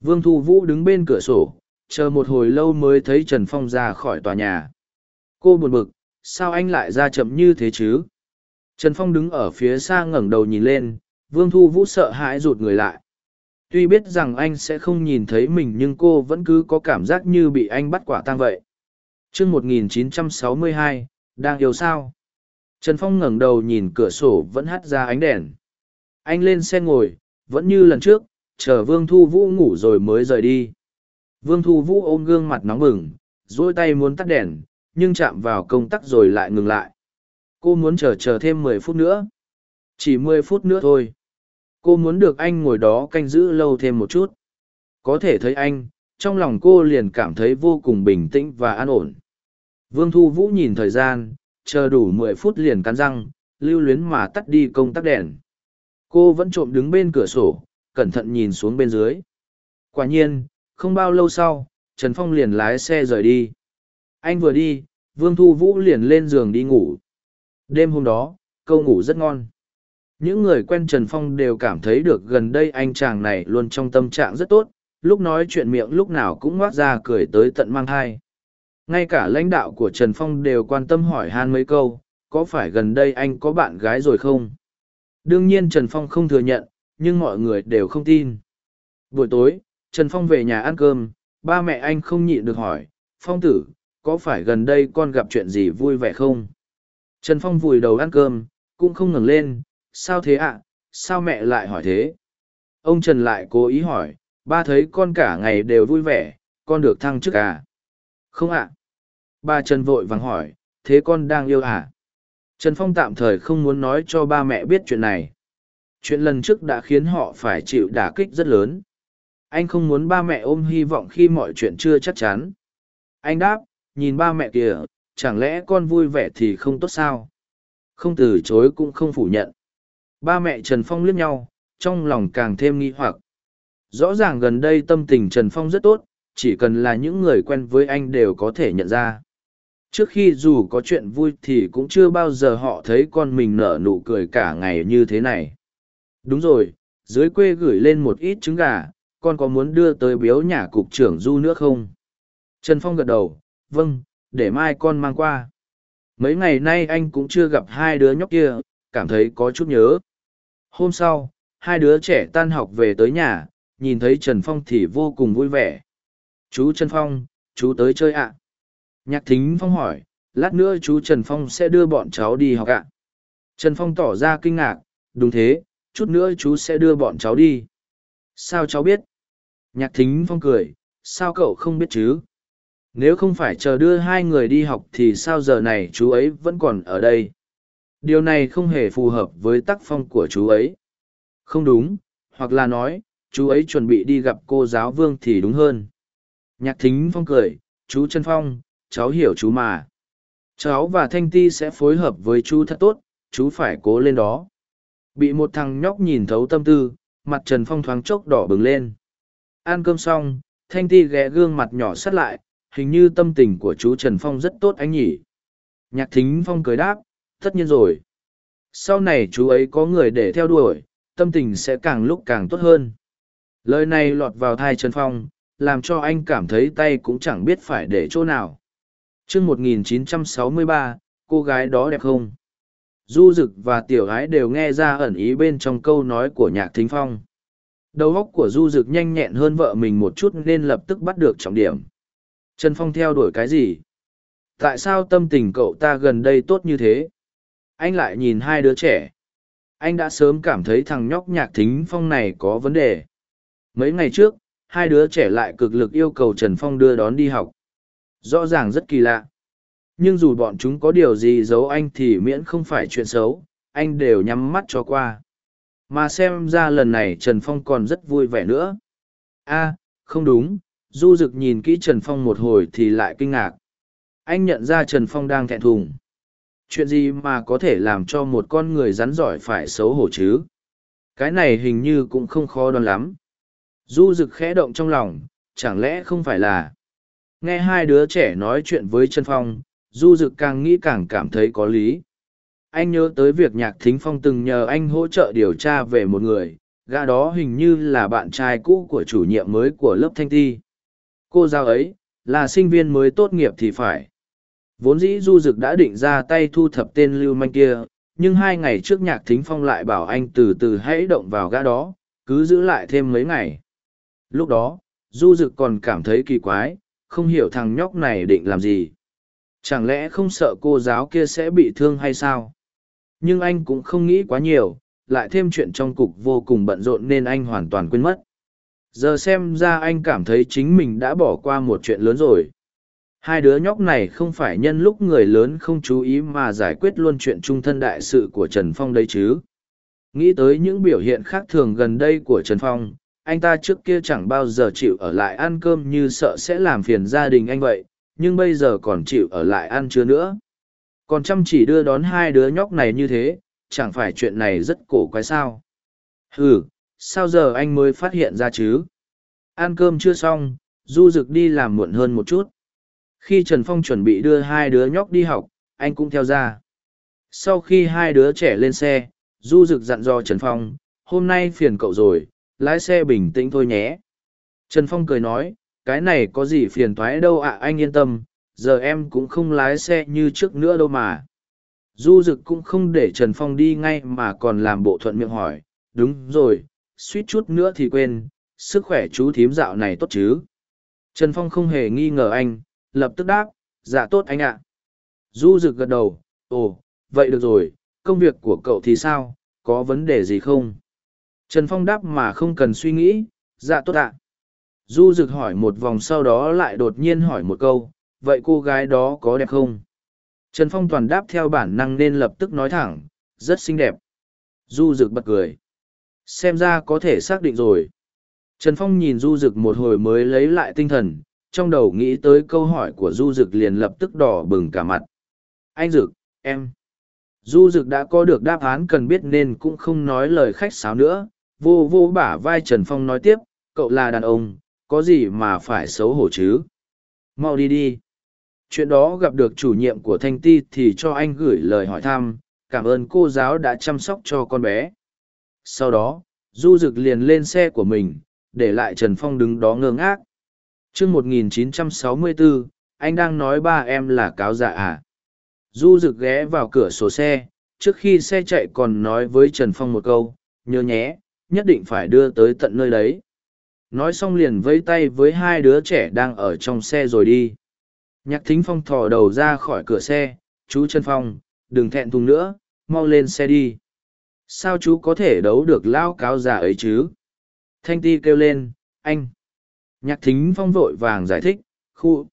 Vương Thu Vũ đứng bên cửa sổ, chờ một hồi lâu mới thấy Trần Phong ra khỏi tòa nhà. Cô buồn bực, sao anh lại ra chậm như thế chứ? Trần Phong đứng ở phía xa ngẩng đầu nhìn lên, Vương Thu Vũ sợ hãi rụt người lại. Tuy biết rằng anh sẽ không nhìn thấy mình nhưng cô vẫn cứ có cảm giác như bị anh bắt quả tang vậy. chương 1962, đang yêu sao? Trần Phong ngẩng đầu nhìn cửa sổ vẫn hắt ra ánh đèn. Anh lên xe ngồi, vẫn như lần trước, chờ Vương Thu Vũ ngủ rồi mới rời đi. Vương Thu Vũ ôm gương mặt nóng bừng, duỗi tay muốn tắt đèn, nhưng chạm vào công tắc rồi lại ngừng lại. Cô muốn chờ chờ thêm mười phút nữa. Chỉ mười phút nữa thôi. Cô muốn được anh ngồi đó canh giữ lâu thêm một chút. Có thể thấy anh, trong lòng cô liền cảm thấy vô cùng bình tĩnh và an ổn. Vương Thu Vũ nhìn thời gian, chờ đủ mười phút liền cắn răng, lưu luyến mà tắt đi công tắc đèn. Cô vẫn trộm đứng bên cửa sổ, cẩn thận nhìn xuống bên dưới. Quả nhiên, không bao lâu sau, Trần Phong liền lái xe rời đi. Anh vừa đi, Vương Thu Vũ liền lên giường đi ngủ. Đêm hôm đó, câu ngủ rất ngon. Những người quen Trần Phong đều cảm thấy được gần đây anh chàng này luôn trong tâm trạng rất tốt, lúc nói chuyện miệng lúc nào cũng ngoác ra cười tới tận mang thai. Ngay cả lãnh đạo của Trần Phong đều quan tâm hỏi han mấy câu, có phải gần đây anh có bạn gái rồi không? Đương nhiên Trần Phong không thừa nhận, nhưng mọi người đều không tin. Buổi tối, Trần Phong về nhà ăn cơm, ba mẹ anh không nhịn được hỏi, Phong tử, có phải gần đây con gặp chuyện gì vui vẻ không? Trần Phong vùi đầu ăn cơm, cũng không ngẩng lên, sao thế ạ, sao mẹ lại hỏi thế? Ông Trần lại cố ý hỏi, ba thấy con cả ngày đều vui vẻ, con được thăng chức à? Không ạ. Ba Trần vội vàng hỏi, thế con đang yêu à? Trần Phong tạm thời không muốn nói cho ba mẹ biết chuyện này. Chuyện lần trước đã khiến họ phải chịu đả kích rất lớn. Anh không muốn ba mẹ ôm hy vọng khi mọi chuyện chưa chắc chắn. Anh đáp, nhìn ba mẹ kìa, chẳng lẽ con vui vẻ thì không tốt sao? Không từ chối cũng không phủ nhận. Ba mẹ Trần Phong liếc nhau, trong lòng càng thêm nghi hoặc. Rõ ràng gần đây tâm tình Trần Phong rất tốt, chỉ cần là những người quen với anh đều có thể nhận ra. Trước khi dù có chuyện vui thì cũng chưa bao giờ họ thấy con mình nở nụ cười cả ngày như thế này. Đúng rồi, dưới quê gửi lên một ít trứng gà, con có muốn đưa tới biếu nhà cục trưởng du nữa không? Trần Phong gật đầu, vâng, để mai con mang qua. Mấy ngày nay anh cũng chưa gặp hai đứa nhóc kia, cảm thấy có chút nhớ. Hôm sau, hai đứa trẻ tan học về tới nhà, nhìn thấy Trần Phong thì vô cùng vui vẻ. Chú Trần Phong, chú tới chơi ạ. Nhạc thính Phong hỏi, lát nữa chú Trần Phong sẽ đưa bọn cháu đi học ạ. Trần Phong tỏ ra kinh ngạc, đúng thế, chút nữa chú sẽ đưa bọn cháu đi. Sao cháu biết? Nhạc thính Phong cười, sao cậu không biết chứ? Nếu không phải chờ đưa hai người đi học thì sao giờ này chú ấy vẫn còn ở đây? Điều này không hề phù hợp với tác phong của chú ấy. Không đúng, hoặc là nói, chú ấy chuẩn bị đi gặp cô giáo vương thì đúng hơn. Nhạc thính phong cười, chú Trân Phong, cháu hiểu chú mà. Cháu và Thanh Ti sẽ phối hợp với chú thật tốt, chú phải cố lên đó. Bị một thằng nhóc nhìn thấu tâm tư, mặt Trần Phong thoáng chốc đỏ bừng lên. Ăn cơm xong, Thanh Ti ghé gương mặt nhỏ sắt lại, hình như tâm tình của chú Trần Phong rất tốt anh nhỉ. Nhạc thính Phong cười đáp, tất nhiên rồi. Sau này chú ấy có người để theo đuổi, tâm tình sẽ càng lúc càng tốt hơn. Lời này lọt vào thai Trần Phong, làm cho anh cảm thấy tay cũng chẳng biết phải để chỗ nào. chương 1963, cô gái đó đẹp không? Du Dực và Tiểu Ái đều nghe ra ẩn ý bên trong câu nói của Nhạc Thính Phong. Đầu óc của Du Dực nhanh nhẹn hơn vợ mình một chút nên lập tức bắt được trọng điểm. Trần Phong theo đuổi cái gì? Tại sao tâm tình cậu ta gần đây tốt như thế? Anh lại nhìn hai đứa trẻ. Anh đã sớm cảm thấy thằng nhóc Nhạc Thính Phong này có vấn đề. Mấy ngày trước, hai đứa trẻ lại cực lực yêu cầu Trần Phong đưa đón đi học. Rõ ràng rất kỳ lạ. Nhưng dù bọn chúng có điều gì giấu anh thì miễn không phải chuyện xấu, anh đều nhắm mắt cho qua. Mà xem ra lần này Trần Phong còn rất vui vẻ nữa. a không đúng, Du Dực nhìn kỹ Trần Phong một hồi thì lại kinh ngạc. Anh nhận ra Trần Phong đang thẹn thùng. Chuyện gì mà có thể làm cho một con người rắn giỏi phải xấu hổ chứ? Cái này hình như cũng không khó đoán lắm. Du Dực khẽ động trong lòng, chẳng lẽ không phải là... Nghe hai đứa trẻ nói chuyện với Trần Phong, Du Dực càng nghĩ càng cảm thấy có lý. Anh nhớ tới việc Nhạc Thính Phong từng nhờ anh hỗ trợ điều tra về một người, gã đó hình như là bạn trai cũ của chủ nhiệm mới của lớp Thanh Ti. Cô giáo ấy, là sinh viên mới tốt nghiệp thì phải. Vốn dĩ Du Dực đã định ra tay thu thập tên lưu manh kia, nhưng hai ngày trước Nhạc Thính Phong lại bảo anh từ từ hãy động vào gã đó, cứ giữ lại thêm mấy ngày. Lúc đó, Du Dực còn cảm thấy kỳ quái, không hiểu thằng nhóc này định làm gì. Chẳng lẽ không sợ cô giáo kia sẽ bị thương hay sao? Nhưng anh cũng không nghĩ quá nhiều, lại thêm chuyện trong cục vô cùng bận rộn nên anh hoàn toàn quên mất. Giờ xem ra anh cảm thấy chính mình đã bỏ qua một chuyện lớn rồi. Hai đứa nhóc này không phải nhân lúc người lớn không chú ý mà giải quyết luôn chuyện trung thân đại sự của Trần Phong đây chứ. Nghĩ tới những biểu hiện khác thường gần đây của Trần Phong, anh ta trước kia chẳng bao giờ chịu ở lại ăn cơm như sợ sẽ làm phiền gia đình anh vậy, nhưng bây giờ còn chịu ở lại ăn chưa nữa. Còn chăm chỉ đưa đón hai đứa nhóc này như thế, chẳng phải chuyện này rất cổ quái sao. Ừ, sao giờ anh mới phát hiện ra chứ? Ăn cơm chưa xong, Du Dực đi làm muộn hơn một chút. Khi Trần Phong chuẩn bị đưa hai đứa nhóc đi học, anh cũng theo ra. Sau khi hai đứa trẻ lên xe, Du Dực dặn dò Trần Phong, hôm nay phiền cậu rồi, lái xe bình tĩnh thôi nhé. Trần Phong cười nói, cái này có gì phiền toái đâu ạ anh yên tâm, giờ em cũng không lái xe như trước nữa đâu mà. Du Dực cũng không để Trần Phong đi ngay mà còn làm bộ thuận miệng hỏi, đúng rồi, suýt chút nữa thì quên, sức khỏe chú thím dạo này tốt chứ. Trần Phong không hề nghi ngờ anh, lập tức đáp, dạ tốt anh ạ. Du Dực gật đầu, ồ, vậy được rồi, công việc của cậu thì sao, có vấn đề gì không? Trần Phong đáp mà không cần suy nghĩ, dạ tốt ạ. Du Dực hỏi một vòng sau đó lại đột nhiên hỏi một câu, vậy cô gái đó có đẹp không? Trần Phong toàn đáp theo bản năng nên lập tức nói thẳng, rất xinh đẹp. Du Dực bật cười. Xem ra có thể xác định rồi. Trần Phong nhìn Du Dực một hồi mới lấy lại tinh thần, trong đầu nghĩ tới câu hỏi của Du Dực liền lập tức đỏ bừng cả mặt. Anh Dực, em. Du Dực đã có được đáp án cần biết nên cũng không nói lời khách sáo nữa, vô vô bả vai Trần Phong nói tiếp, cậu là đàn ông, có gì mà phải xấu hổ chứ? Mau đi đi. Chuyện đó gặp được chủ nhiệm của Thanh Ti thì cho anh gửi lời hỏi thăm, cảm ơn cô giáo đã chăm sóc cho con bé. Sau đó, Du Dực liền lên xe của mình, để lại Trần Phong đứng đó ngơ ngác chương 1964, anh đang nói ba em là cáo dạ à? Du rực ghé vào cửa sổ xe, trước khi xe chạy còn nói với Trần Phong một câu, nhớ nhé, nhất định phải đưa tới tận nơi đấy. Nói xong liền vây tay với hai đứa trẻ đang ở trong xe rồi đi. Nhạc thính phong thò đầu ra khỏi cửa xe chú Trần phong đừng thẹn thùng nữa mau lên xe đi. Sao chú có thể đấu được lão cáo già ấy chứ? Thanh ti kêu lên anh nhạc thính phong vội vàng giải thích khu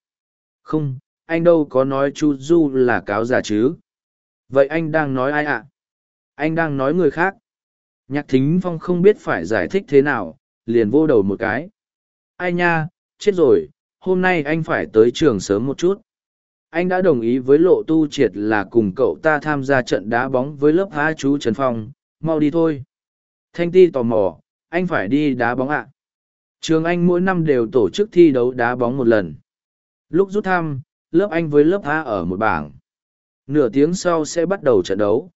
không anh đâu có nói chú du là cáo già chứ vậy anh đang nói ai ạ anh đang nói người khác nhạc thính phong không biết phải giải thích thế nào liền vô đầu một cái. Ai nha, chết rồi, hôm nay anh phải tới trường sớm một chút. Anh đã đồng ý với lộ tu triệt là cùng cậu ta tham gia trận đá bóng với lớp há chú Trần Phong, mau đi thôi. Thanh ti tò mò, anh phải đi đá bóng ạ. Trường anh mỗi năm đều tổ chức thi đấu đá bóng một lần. Lúc rút thăm, lớp anh với lớp A ở một bảng. Nửa tiếng sau sẽ bắt đầu trận đấu.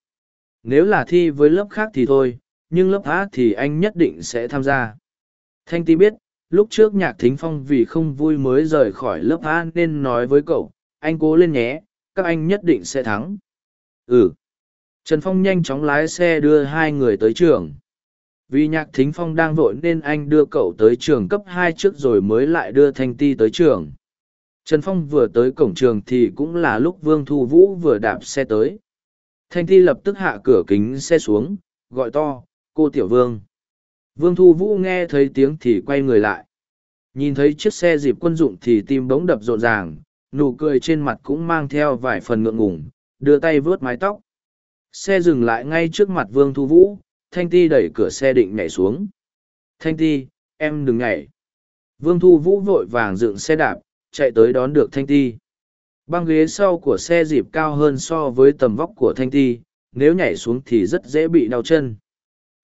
Nếu là thi với lớp khác thì thôi, nhưng lớp A thì anh nhất định sẽ tham gia. Thanh Ti biết, lúc trước nhạc thính phong vì không vui mới rời khỏi lớp A nên nói với cậu, anh cố lên nhé, các anh nhất định sẽ thắng. Ừ. Trần Phong nhanh chóng lái xe đưa hai người tới trường. Vì nhạc thính phong đang vội nên anh đưa cậu tới trường cấp hai trước rồi mới lại đưa Thanh Ti tới trường. Trần Phong vừa tới cổng trường thì cũng là lúc Vương Thu Vũ vừa đạp xe tới. Thanh Ti lập tức hạ cửa kính xe xuống, gọi to, cô Tiểu Vương. Vương Thu Vũ nghe thấy tiếng thì quay người lại. Nhìn thấy chiếc xe dịp quân dụng thì tim bỗng đập rộn ràng, nụ cười trên mặt cũng mang theo vài phần ngượng ngùng, đưa tay vớt mái tóc. Xe dừng lại ngay trước mặt Vương Thu Vũ, Thanh Ti đẩy cửa xe định nhảy xuống. Thanh Ti, em đừng nhảy. Vương Thu Vũ vội vàng dựng xe đạp, chạy tới đón được Thanh Ti. Băng ghế sau của xe dịp cao hơn so với tầm vóc của Thanh Ti, nếu nhảy xuống thì rất dễ bị đau chân.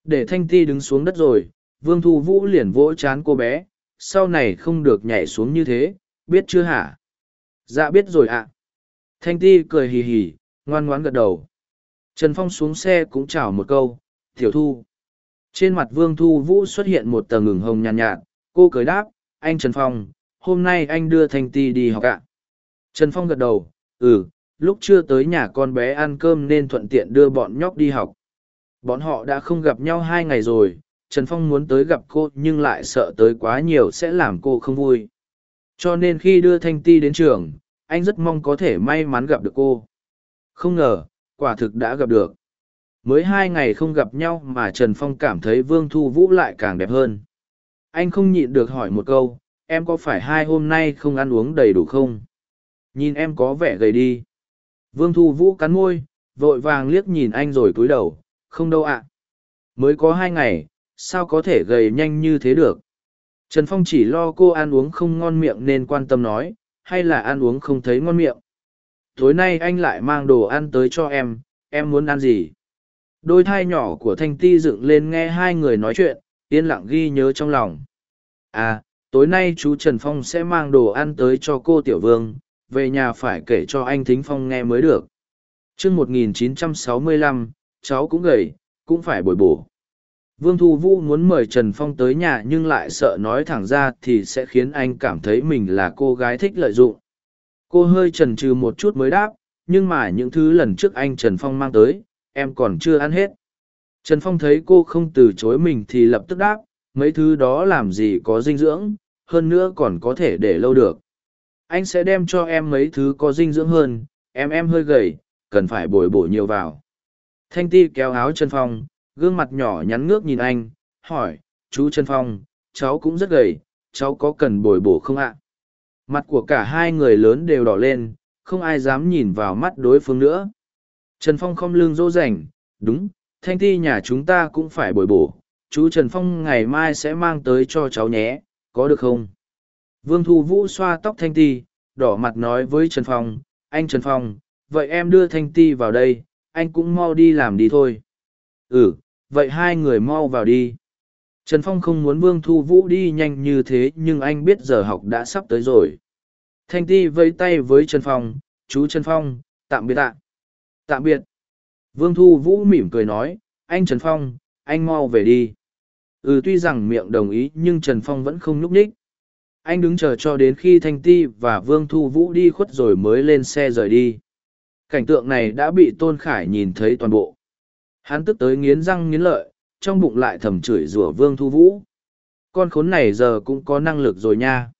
Để Thanh Ti đứng xuống đất rồi, Vương Thu Vũ liền vỗ chán cô bé, sau này không được nhảy xuống như thế, biết chưa hả? Dạ biết rồi ạ. Thanh Ti cười hì hì, ngoan ngoãn gật đầu. Trần Phong xuống xe cũng chào một câu, tiểu thu. Trên mặt Vương Thu Vũ xuất hiện một tờ ngừng hồng nhàn nhạt, nhạt, cô cười đáp, anh Trần Phong, hôm nay anh đưa Thanh Ti đi học ạ. Trần Phong gật đầu, ừ, lúc chưa tới nhà con bé ăn cơm nên thuận tiện đưa bọn nhóc đi học. Bọn họ đã không gặp nhau hai ngày rồi, Trần Phong muốn tới gặp cô nhưng lại sợ tới quá nhiều sẽ làm cô không vui. Cho nên khi đưa Thanh Ti đến trường, anh rất mong có thể may mắn gặp được cô. Không ngờ, quả thực đã gặp được. Mới hai ngày không gặp nhau mà Trần Phong cảm thấy Vương Thu Vũ lại càng đẹp hơn. Anh không nhịn được hỏi một câu, em có phải hai hôm nay không ăn uống đầy đủ không? Nhìn em có vẻ gầy đi. Vương Thu Vũ cắn môi, vội vàng liếc nhìn anh rồi cúi đầu, không đâu ạ. Mới có hai ngày, sao có thể gầy nhanh như thế được? Trần Phong chỉ lo cô ăn uống không ngon miệng nên quan tâm nói, hay là ăn uống không thấy ngon miệng. Tối nay anh lại mang đồ ăn tới cho em, em muốn ăn gì? Đôi thai nhỏ của Thanh Ti dựng lên nghe hai người nói chuyện, yên lặng ghi nhớ trong lòng. À, tối nay chú Trần Phong sẽ mang đồ ăn tới cho cô Tiểu Vương, về nhà phải kể cho anh Thính Phong nghe mới được. chương 1965, cháu cũng gầy, cũng phải bồi bổ. Vương Thu Vũ muốn mời Trần Phong tới nhà nhưng lại sợ nói thẳng ra thì sẽ khiến anh cảm thấy mình là cô gái thích lợi dụng. Cô hơi trần trừ một chút mới đáp, nhưng mà những thứ lần trước anh Trần Phong mang tới, em còn chưa ăn hết. Trần Phong thấy cô không từ chối mình thì lập tức đáp, mấy thứ đó làm gì có dinh dưỡng, hơn nữa còn có thể để lâu được. Anh sẽ đem cho em mấy thứ có dinh dưỡng hơn, em em hơi gầy, cần phải bồi bổ nhiều vào. Thanh ti kéo áo Trần Phong, gương mặt nhỏ nhắn ngước nhìn anh, hỏi, chú Trần Phong, cháu cũng rất gầy, cháu có cần bồi bổ không ạ? Mặt của cả hai người lớn đều đỏ lên, không ai dám nhìn vào mắt đối phương nữa. Trần Phong không lương dỗ dành, đúng, thanh ti nhà chúng ta cũng phải bồi bổ, chú Trần Phong ngày mai sẽ mang tới cho cháu nhé, có được không? Vương Thu Vũ xoa tóc thanh ti, đỏ mặt nói với Trần Phong, anh Trần Phong, vậy em đưa thanh ti vào đây, anh cũng mau đi làm đi thôi. Ừ, vậy hai người mau vào đi. Trần Phong không muốn Vương Thu Vũ đi nhanh như thế nhưng anh biết giờ học đã sắp tới rồi. Thanh Ti vẫy tay với Trần Phong, chú Trần Phong, tạm biệt ạ. Tạm biệt. Vương Thu Vũ mỉm cười nói, anh Trần Phong, anh mau về đi. Ừ tuy rằng miệng đồng ý nhưng Trần Phong vẫn không nhúc nhích. Anh đứng chờ cho đến khi Thanh Ti và Vương Thu Vũ đi khuất rồi mới lên xe rời đi. Cảnh tượng này đã bị Tôn Khải nhìn thấy toàn bộ. Hắn tức tới nghiến răng nghiến lợi, trong bụng lại thầm chửi rủa Vương Thu Vũ. Con khốn này giờ cũng có năng lực rồi nha.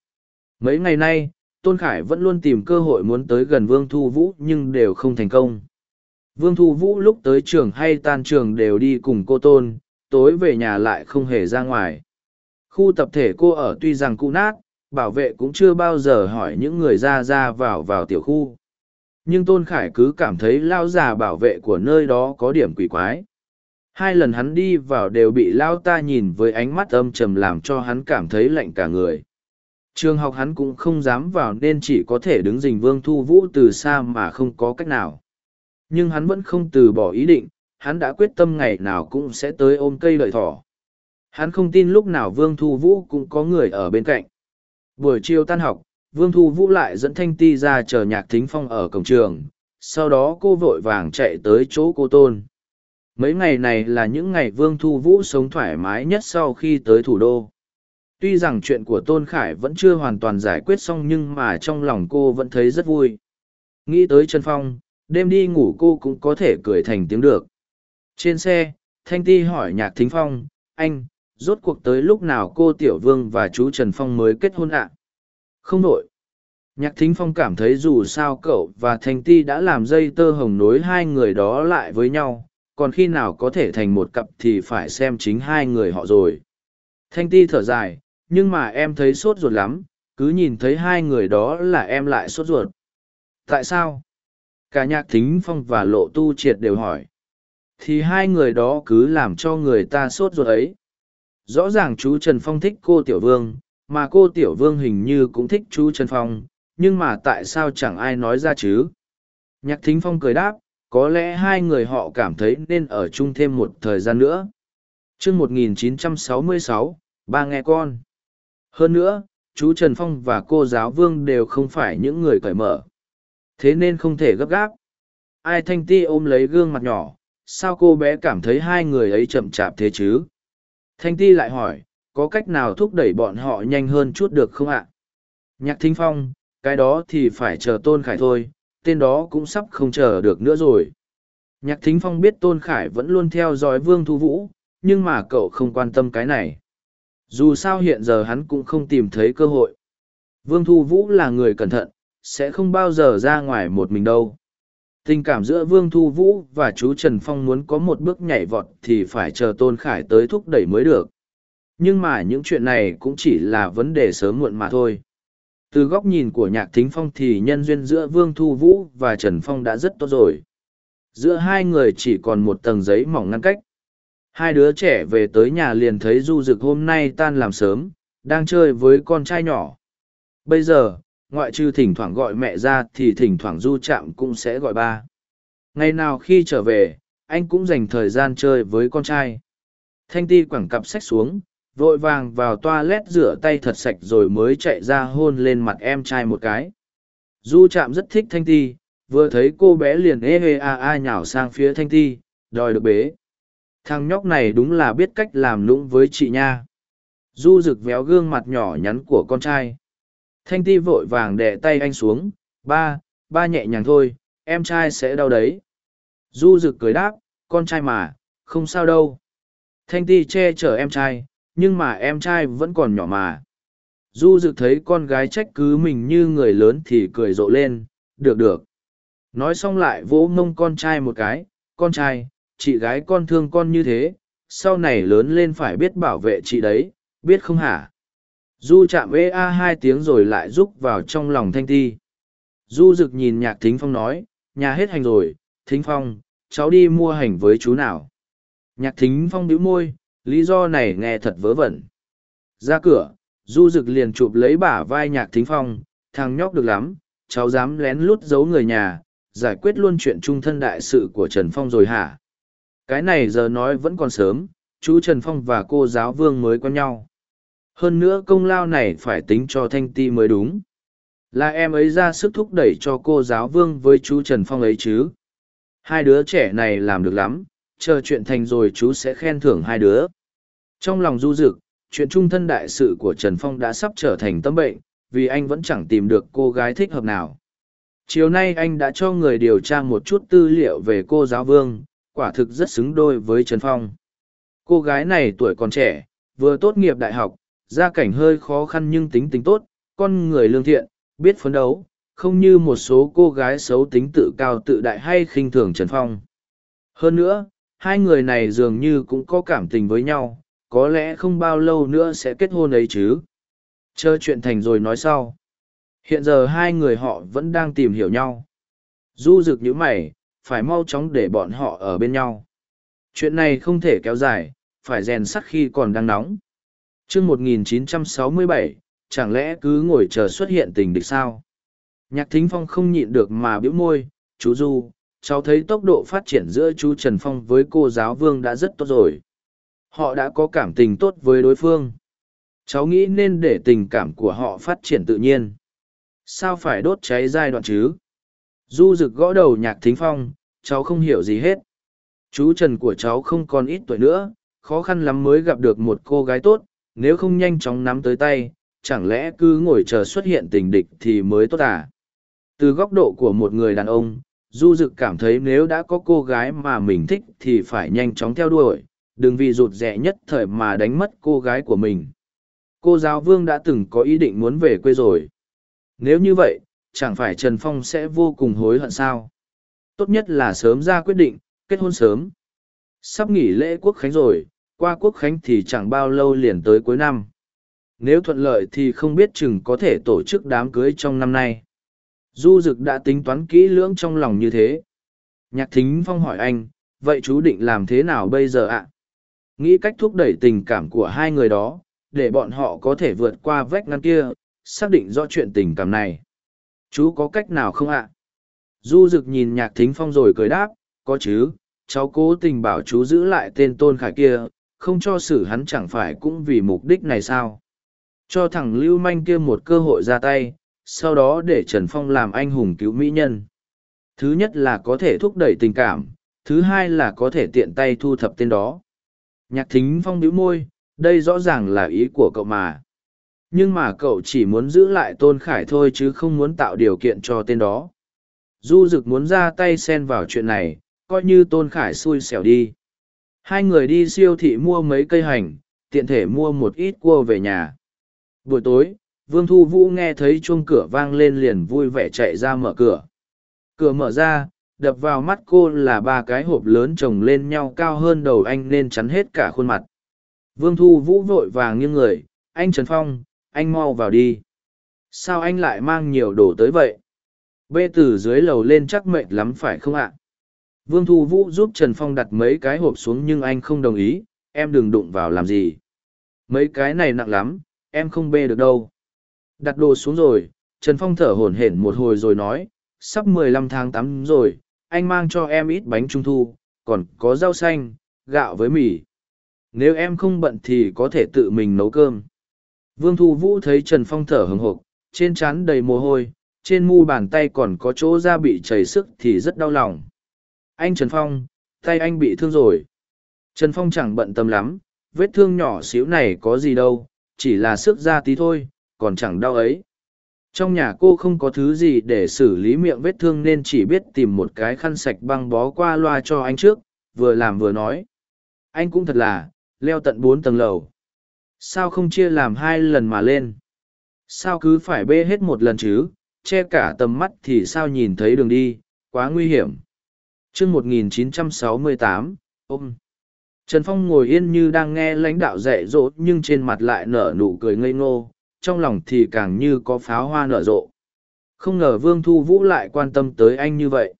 Mấy ngày nay, Tôn Khải vẫn luôn tìm cơ hội muốn tới gần Vương Thu Vũ nhưng đều không thành công. Vương Thu Vũ lúc tới trường hay tan trường đều đi cùng cô Tôn, tối về nhà lại không hề ra ngoài. Khu tập thể cô ở tuy rằng cũ nát, bảo vệ cũng chưa bao giờ hỏi những người ra ra vào vào tiểu khu. Nhưng Tôn Khải cứ cảm thấy lao già bảo vệ của nơi đó có điểm quỷ quái. Hai lần hắn đi vào đều bị lao ta nhìn với ánh mắt âm trầm làm cho hắn cảm thấy lạnh cả người. Trường học hắn cũng không dám vào nên chỉ có thể đứng rình vương thu vũ từ xa mà không có cách nào. Nhưng hắn vẫn không từ bỏ ý định, hắn đã quyết tâm ngày nào cũng sẽ tới ôm cây lợi thỏ. Hắn không tin lúc nào vương thu vũ cũng có người ở bên cạnh. Buổi chiều tan học, vương thu vũ lại dẫn thanh ti ra chờ nhạc thính phong ở cổng trường, sau đó cô vội vàng chạy tới chỗ cô tôn. Mấy ngày này là những ngày Vương Thu Vũ sống thoải mái nhất sau khi tới thủ đô. Tuy rằng chuyện của Tôn Khải vẫn chưa hoàn toàn giải quyết xong nhưng mà trong lòng cô vẫn thấy rất vui. Nghĩ tới Trần Phong, đêm đi ngủ cô cũng có thể cười thành tiếng được. Trên xe, Thanh Ti hỏi Nhạc Thính Phong, anh, rốt cuộc tới lúc nào cô Tiểu Vương và chú Trần Phong mới kết hôn ạ? Không đổi. Nhạc Thính Phong cảm thấy dù sao cậu và Thanh Ti đã làm dây tơ hồng nối hai người đó lại với nhau, còn khi nào có thể thành một cặp thì phải xem chính hai người họ rồi. Thanh Ti thở dài, nhưng mà em thấy sốt ruột lắm, cứ nhìn thấy hai người đó là em lại sốt ruột. Tại sao? Cả Nhạc Thính Phong và Lộ Tu Triệt đều hỏi. Thì hai người đó cứ làm cho người ta sốt ruột ấy. Rõ ràng chú Trần Phong thích cô Tiểu Vương, mà cô Tiểu Vương hình như cũng thích chú Trần Phong, nhưng mà tại sao chẳng ai nói ra chứ? Nhạc Thính Phong cười đáp, có lẽ hai người họ cảm thấy nên ở chung thêm một thời gian nữa. chương 1966, ba nghe con. Hơn nữa, chú Trần Phong và cô giáo Vương đều không phải những người cởi mở. Thế nên không thể gấp gáp. Ai thanh ti ôm lấy gương mặt nhỏ, sao cô bé cảm thấy hai người ấy chậm chạp thế chứ? Thanh ti lại hỏi, có cách nào thúc đẩy bọn họ nhanh hơn chút được không ạ? Nhạc thính phong, cái đó thì phải chờ tôn khải thôi, tên đó cũng sắp không chờ được nữa rồi. Nhạc thính phong biết tôn khải vẫn luôn theo dõi vương thu vũ, nhưng mà cậu không quan tâm cái này. Dù sao hiện giờ hắn cũng không tìm thấy cơ hội. Vương thu vũ là người cẩn thận, sẽ không bao giờ ra ngoài một mình đâu. Tình cảm giữa Vương Thu Vũ và chú Trần Phong muốn có một bước nhảy vọt thì phải chờ Tôn Khải tới thúc đẩy mới được. Nhưng mà những chuyện này cũng chỉ là vấn đề sớm muộn mà thôi. Từ góc nhìn của Nhạc Thính Phong thì nhân duyên giữa Vương Thu Vũ và Trần Phong đã rất tốt rồi. Giữa hai người chỉ còn một tầng giấy mỏng ngăn cách. Hai đứa trẻ về tới nhà liền thấy Du Dực hôm nay tan làm sớm, đang chơi với con trai nhỏ. Bây giờ, ngoại trừ thỉnh thoảng gọi mẹ ra thì thỉnh thoảng du chạm cũng sẽ gọi ba. Ngày nào khi trở về, anh cũng dành thời gian chơi với con trai. Thanh ti quẳng cặp sách xuống, vội vàng vào toa lét rửa tay thật sạch rồi mới chạy ra hôn lên mặt em trai một cái. Du chạm rất thích thanh ti, vừa thấy cô bé liền ê ê a a nhào sang phía thanh ti, đòi được bế. Thằng nhóc này đúng là biết cách làm lũng với chị nha. Du rực véo gương mặt nhỏ nhắn của con trai. Thanh ti vội vàng đè tay anh xuống, ba, ba nhẹ nhàng thôi, em trai sẽ đau đấy. Du rực cười đáp, con trai mà, không sao đâu. Thanh ti che chở em trai, nhưng mà em trai vẫn còn nhỏ mà. Du rực thấy con gái trách cứ mình như người lớn thì cười rộ lên, được được. Nói xong lại vỗ mông con trai một cái, con trai, chị gái con thương con như thế, sau này lớn lên phải biết bảo vệ chị đấy, biết không hả? Du chạm ê a hai tiếng rồi lại rúc vào trong lòng thanh ti. Du rực nhìn nhạc thính phong nói, nhà hết hành rồi, thính phong, cháu đi mua hành với chú nào. Nhạc thính phong bĩu môi, lý do này nghe thật vớ vẩn. Ra cửa, du rực liền chụp lấy bả vai nhạc thính phong, thằng nhóc được lắm, cháu dám lén lút giấu người nhà, giải quyết luôn chuyện trung thân đại sự của Trần Phong rồi hả? Cái này giờ nói vẫn còn sớm, chú Trần Phong và cô giáo vương mới quen nhau. Hơn nữa công lao này phải tính cho Thanh Ti mới đúng. Là em ấy ra sức thúc đẩy cho cô giáo vương với chú Trần Phong ấy chứ. Hai đứa trẻ này làm được lắm, chờ chuyện thành rồi chú sẽ khen thưởng hai đứa. Trong lòng du dực, chuyện trung thân đại sự của Trần Phong đã sắp trở thành tâm bệnh, vì anh vẫn chẳng tìm được cô gái thích hợp nào. Chiều nay anh đã cho người điều tra một chút tư liệu về cô giáo vương, quả thực rất xứng đôi với Trần Phong. Cô gái này tuổi còn trẻ, vừa tốt nghiệp đại học, gia cảnh hơi khó khăn nhưng tính tính tốt, con người lương thiện, biết phấn đấu, không như một số cô gái xấu tính tự cao tự đại hay khinh thường Trần Phong. Hơn nữa, hai người này dường như cũng có cảm tình với nhau, có lẽ không bao lâu nữa sẽ kết hôn ấy chứ. Chờ chuyện thành rồi nói sau. Hiện giờ hai người họ vẫn đang tìm hiểu nhau. Du rực như mày, phải mau chóng để bọn họ ở bên nhau. Chuyện này không thể kéo dài, phải rèn sắt khi còn đang nóng chương 1967, chẳng lẽ cứ ngồi chờ xuất hiện tình địch sao? Nhạc thính phong không nhịn được mà bĩu môi, chú Du, cháu thấy tốc độ phát triển giữa chú Trần Phong với cô giáo Vương đã rất tốt rồi. Họ đã có cảm tình tốt với đối phương. Cháu nghĩ nên để tình cảm của họ phát triển tự nhiên. Sao phải đốt cháy giai đoạn chứ? Du rực gõ đầu nhạc thính phong, cháu không hiểu gì hết. Chú Trần của cháu không còn ít tuổi nữa, khó khăn lắm mới gặp được một cô gái tốt, nếu không nhanh chóng nắm tới tay, chẳng lẽ cứ ngồi chờ xuất hiện tình địch thì mới tốt à? Từ góc độ của một người đàn ông, Du Dực cảm thấy nếu đã có cô gái mà mình thích thì phải nhanh chóng theo đuổi, đừng vì rụt rẻ nhất thời mà đánh mất cô gái của mình. Cô giáo vương đã từng có ý định muốn về quê rồi. Nếu như vậy, chẳng phải Trần Phong sẽ vô cùng hối hận sao? Tốt nhất là sớm ra quyết định, kết hôn sớm. Sắp nghỉ lễ quốc khánh rồi, qua quốc khánh thì chẳng bao lâu liền tới cuối năm. Nếu thuận lợi thì không biết chừng có thể tổ chức đám cưới trong năm nay. Du Dực đã tính toán kỹ lưỡng trong lòng như thế. Nhạc Thính Phong hỏi anh, vậy chú định làm thế nào bây giờ ạ? Nghĩ cách thúc đẩy tình cảm của hai người đó, để bọn họ có thể vượt qua vách ngăn kia, xác định rõ chuyện tình cảm này. Chú có cách nào không ạ? Du Dực nhìn Nhạc Thính Phong rồi cười đáp, có chứ, cháu cố tình bảo chú giữ lại tên Tôn Khải kia, không cho xử hắn chẳng phải cũng vì mục đích này sao? Cho thằng Lưu Manh kia một cơ hội ra tay, sau đó để Trần Phong làm anh hùng cứu mỹ nhân. Thứ nhất là có thể thúc đẩy tình cảm, thứ hai là có thể tiện tay thu thập tên đó. Nhạc thính Phong bĩu môi, đây rõ ràng là ý của cậu mà. Nhưng mà cậu chỉ muốn giữ lại Tôn Khải thôi chứ không muốn tạo điều kiện cho tên đó. Du Dực muốn ra tay xen vào chuyện này, coi như Tôn Khải xui xẻo đi. Hai người đi siêu thị mua mấy cây hành, tiện thể mua một ít cua về nhà. Buổi tối, Vương Thu Vũ nghe thấy chuông cửa vang lên liền vui vẻ chạy ra mở cửa. Cửa mở ra, đập vào mắt cô là ba cái hộp lớn chồng lên nhau cao hơn đầu anh nên chắn hết cả khuôn mặt. Vương Thu Vũ vội vàng nghiêng người, anh Trần Phong, anh mau vào đi. Sao anh lại mang nhiều đồ tới vậy? Bê từ dưới lầu lên chắc mệt lắm phải không ạ? Vương Thu Vũ giúp Trần Phong đặt mấy cái hộp xuống nhưng anh không đồng ý, em đừng đụng vào làm gì. Mấy cái này nặng lắm, em không bê được đâu. Đặt đồ xuống rồi, Trần Phong thở hổn hển một hồi rồi nói, sắp mười lăm tháng tám rồi, anh mang cho em ít bánh trung thu, còn có rau xanh, gạo với mì. Nếu em không bận thì có thể tự mình nấu cơm. Vương Thu Vũ thấy Trần Phong thở hừng hộp, trên trán đầy mồ hôi, trên mu bàn tay còn có chỗ da bị chảy sức thì rất đau lòng. Anh Trần Phong, tay anh bị thương rồi. Trần Phong chẳng bận tâm lắm, vết thương nhỏ xíu này có gì đâu, chỉ là sức ra tí thôi, còn chẳng đau ấy. Trong nhà cô không có thứ gì để xử lý miệng vết thương nên chỉ biết tìm một cái khăn sạch băng bó qua loa cho anh trước, vừa làm vừa nói. Anh cũng thật là, leo tận bốn tầng lầu. Sao không chia làm hai lần mà lên? Sao cứ phải bê hết một lần chứ, che cả tầm mắt thì sao nhìn thấy đường đi, quá nguy hiểm chương 1968, ôm. Trần Phong ngồi yên như đang nghe lãnh đạo dạy dỗ nhưng trên mặt lại nở nụ cười ngây ngô, trong lòng thì càng như có pháo hoa nở rộ. Không ngờ Vương Thu Vũ lại quan tâm tới anh như vậy.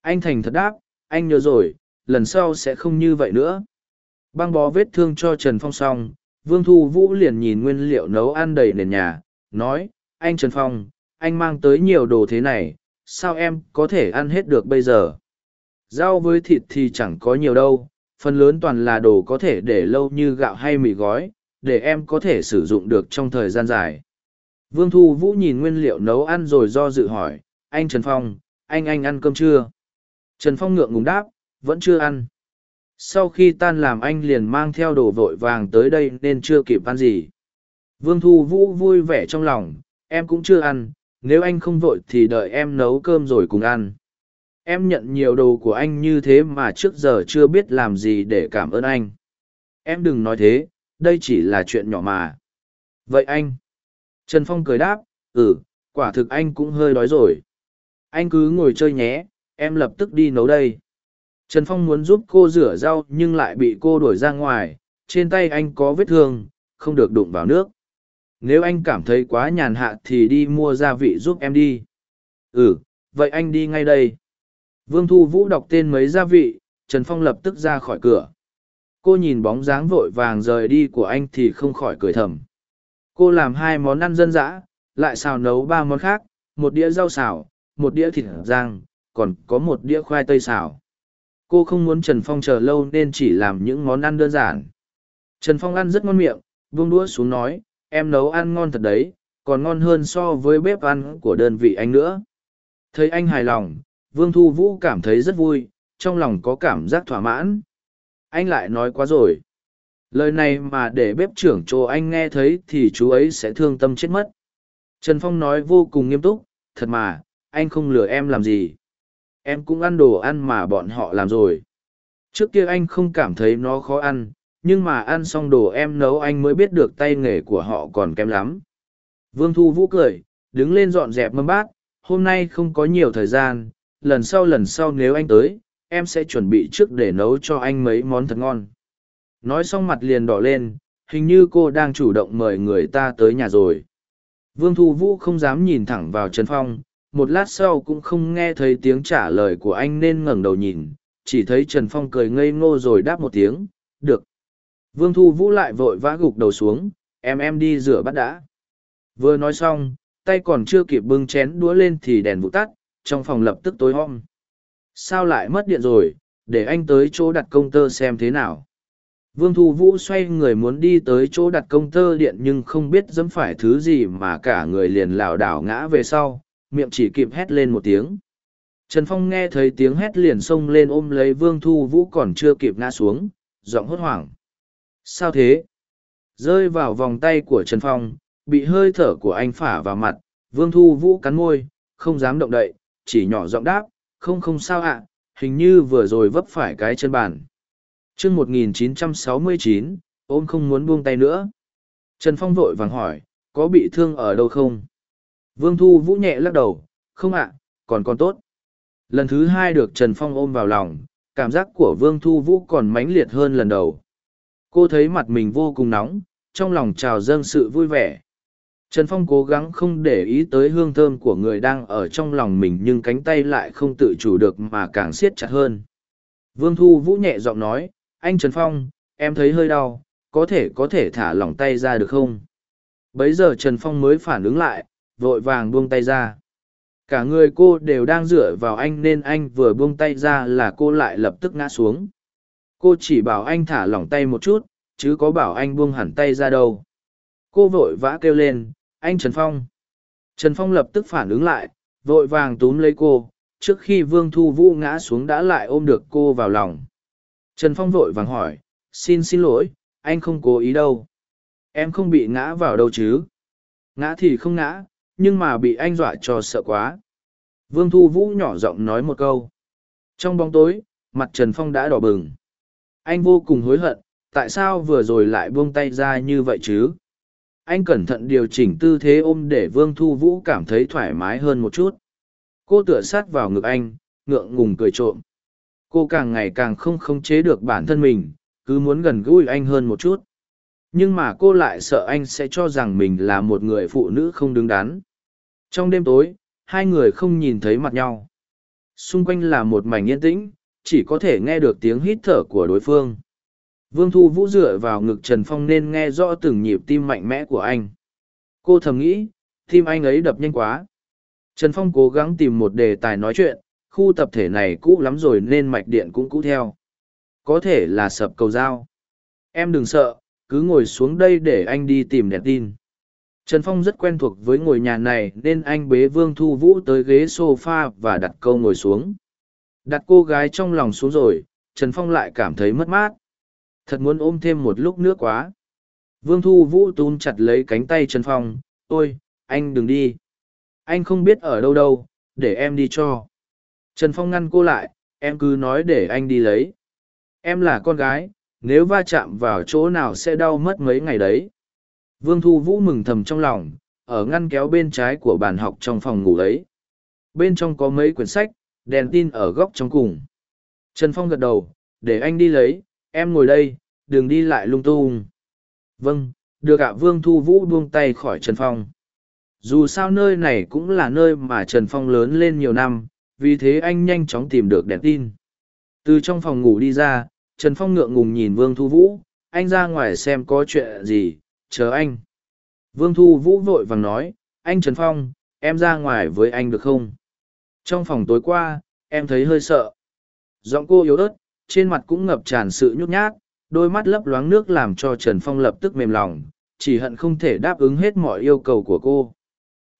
Anh thành thật đáp, anh nhớ rồi, lần sau sẽ không như vậy nữa. Băng bó vết thương cho Trần Phong xong, Vương Thu Vũ liền nhìn nguyên liệu nấu ăn đầy nền nhà, nói, anh Trần Phong, anh mang tới nhiều đồ thế này, sao em có thể ăn hết được bây giờ? Rau với thịt thì chẳng có nhiều đâu, phần lớn toàn là đồ có thể để lâu như gạo hay mì gói, để em có thể sử dụng được trong thời gian dài. Vương Thu Vũ nhìn nguyên liệu nấu ăn rồi do dự hỏi, anh Trần Phong, anh anh ăn cơm chưa? Trần Phong ngượng ngùng đáp, vẫn chưa ăn. Sau khi tan làm anh liền mang theo đồ vội vàng tới đây nên chưa kịp ăn gì. Vương Thu Vũ vui vẻ trong lòng, em cũng chưa ăn, nếu anh không vội thì đợi em nấu cơm rồi cùng ăn. Em nhận nhiều đồ của anh như thế mà trước giờ chưa biết làm gì để cảm ơn anh. Em đừng nói thế, đây chỉ là chuyện nhỏ mà. Vậy anh? Trần Phong cười đáp, ừ, quả thực anh cũng hơi đói rồi. Anh cứ ngồi chơi nhé, em lập tức đi nấu đây. Trần Phong muốn giúp cô rửa rau nhưng lại bị cô đuổi ra ngoài, trên tay anh có vết thương, không được đụng vào nước. Nếu anh cảm thấy quá nhàn hạ thì đi mua gia vị giúp em đi. Ừ, vậy anh đi ngay đây. Vương Thu Vũ đọc tên mấy gia vị, Trần Phong lập tức ra khỏi cửa. Cô nhìn bóng dáng vội vàng rời đi của anh thì không khỏi cười thầm. Cô làm hai món ăn dân dã lại xào nấu ba món khác một đĩa rau xào một đĩa thịt rang còn có một đĩa khoai tây xào. Cô không muốn trần phong chờ lâu nên chỉ làm những món ăn đơn giản. Trần phong ăn rất ngon miệng Vương đũa xuống nói em nấu ăn ngon thật đấy còn ngon hơn so với bếp ăn của đơn vị anh nữa. Thấy anh hài lòng vương thu vũ cảm thấy rất vui, trong lòng có cảm giác thỏa mãn. Anh lại nói quá rồi. Lời này mà để bếp trưởng chỗ anh nghe thấy thì chú ấy sẽ thương tâm chết mất. Trần phong nói vô cùng nghiêm túc, thật mà, anh không lừa em làm gì. Em cũng ăn đồ ăn mà bọn họ làm rồi. Trước kia anh không cảm thấy nó khó ăn, nhưng mà ăn xong đồ em nấu anh mới biết được tay nghề của họ còn kém lắm. Vương thu vũ cười, đứng lên dọn dẹp mâm bát, hôm nay không có nhiều thời gian lần sau lần sau nếu anh tới, em sẽ chuẩn bị trước để nấu cho anh mấy món thật ngon. Nói xong mặt liền đỏ lên, hình như cô đang chủ động mời người ta tới nhà rồi. Vương thu vũ không dám nhìn thẳng vào trần phong, một lát sau cũng không nghe thấy tiếng trả lời của anh nên ngẩng đầu nhìn, chỉ thấy trần phong cười ngây ngô rồi đáp một tiếng, được. Vương thu vũ lại vội vã gục đầu xuống, em em đi rửa bát đã. Vừa nói xong, tay còn chưa kịp bưng chén đũa lên thì đèn vụ tắt trong phòng lập tức tối om. Sao lại mất điện rồi, để anh tới chỗ đặt công tơ xem thế nào? Vương thu vũ xoay người muốn đi tới chỗ đặt công tơ điện nhưng không biết dẫm phải thứ gì mà cả người liền lảo đảo ngã về sau, miệng chỉ kịp hét lên một tiếng. Trần phong nghe thấy tiếng hét liền xông lên ôm lấy vương thu vũ còn chưa kịp ngã xuống, giọng hốt hoảng. Sao thế? Rơi vào vòng tay của trần phong, bị hơi thở của anh phả vào mặt, vương thu vũ cắn môi, không dám động đậy chỉ nhỏ giọng đáp, không không sao ạ, hình như vừa rồi vấp phải cái chân bàn. Chương một nghìn chín trăm sáu mươi chín, ôm không muốn buông tay nữa. Trần phong vội vàng hỏi, có bị thương ở đâu không? Vương thu vũ nhẹ lắc đầu, không ạ, còn còn tốt. Lần thứ hai được trần phong ôm vào lòng, cảm giác của vương thu vũ còn mãnh liệt hơn lần đầu. Cô thấy mặt mình vô cùng nóng, trong lòng trào dâng sự vui vẻ trần phong cố gắng không để ý tới hương thơm của người đang ở trong lòng mình nhưng cánh tay lại không tự chủ được mà càng siết chặt hơn. Vương thu vũ nhẹ giọng nói, anh trần phong, em thấy hơi đau, có thể có thể thả lỏng tay ra được không? Bấy giờ trần phong mới phản ứng lại, vội vàng buông tay ra. Cả người cô đều đang dựa vào anh nên anh vừa buông tay ra là cô lại lập tức ngã xuống. Cô chỉ bảo anh thả lỏng tay một chút, chứ có bảo anh buông hẳn tay ra đâu. Cô vội vã kêu lên anh trần phong. Trần phong lập tức phản ứng lại, vội vàng túm lấy cô, trước khi vương thu vũ ngã xuống đã lại ôm được cô vào lòng. Trần phong vội vàng hỏi, xin xin lỗi, anh không cố ý đâu. Em không bị ngã vào đâu chứ? Ngã thì không ngã, nhưng mà bị anh dọa cho sợ quá. Vương thu vũ nhỏ giọng nói một câu. Trong bóng tối, mặt trần phong đã đỏ bừng. Anh vô cùng hối hận, tại sao vừa rồi lại buông tay ra như vậy chứ? Anh cẩn thận điều chỉnh tư thế ôm để vương thu vũ cảm thấy thoải mái hơn một chút. Cô tựa sát vào ngực anh, ngượng ngùng cười trộm. Cô càng ngày càng không khống chế được bản thân mình, cứ muốn gần gũi anh hơn một chút. Nhưng mà cô lại sợ anh sẽ cho rằng mình là một người phụ nữ không đứng đắn. Trong đêm tối, hai người không nhìn thấy mặt nhau. Xung quanh là một mảnh yên tĩnh, chỉ có thể nghe được tiếng hít thở của đối phương vương thu vũ dựa vào ngực trần phong nên nghe rõ từng nhịp tim mạnh mẽ của anh. Cô thầm nghĩ, tim anh ấy đập nhanh quá. Trần phong cố gắng tìm một đề tài nói chuyện, khu tập thể này cũ lắm rồi nên mạch điện cũng cũ theo. Có thể là sập cầu dao em đừng sợ, cứ ngồi xuống đây để anh đi tìm đèn tin. Trần phong rất quen thuộc với ngôi nhà này nên anh bế vương thu vũ tới ghế s o f a và đặt câu ngồi xuống. Đặt cô gái trong lòng xuống rồi, trần phong lại cảm thấy mất mát thật muốn ôm thêm một lúc nữa quá. Vương thu vũ tún chặt lấy cánh tay trần phong. Ôi, anh đừng đi. Anh không biết ở đâu đâu, để em đi cho. Trần phong ngăn cô lại, em cứ nói để anh đi lấy. Em là con gái, nếu va chạm vào chỗ nào sẽ đau mất mấy ngày đấy. Vương thu vũ mừng thầm trong lòng, ở ngăn kéo bên trái của bàn học trong phòng ngủ ấy. Bên trong có mấy quyển sách, đèn tin ở góc trong cùng. Trần phong gật đầu, để anh đi lấy em ngồi đây, đừng đi lại lung tung. Vâng được ạ, vương thu vũ buông tay khỏi trần phong. Dù sao nơi này cũng là nơi mà trần phong lớn lên nhiều năm, vì thế anh nhanh chóng tìm được đèn tin. Từ trong phòng ngủ đi ra, trần phong ngượng ngùng nhìn vương thu vũ, anh ra ngoài xem có chuyện gì, chờ anh. Vương thu vũ vội vàng nói, anh trần phong, em ra ngoài với anh được không? Trong phòng tối qua, em thấy hơi sợ. Giọng cô yếu ớt trên mặt cũng ngập tràn sự nhút nhát, đôi mắt lấp loáng nước làm cho trần phong lập tức mềm lòng, chỉ hận không thể đáp ứng hết mọi yêu cầu của cô.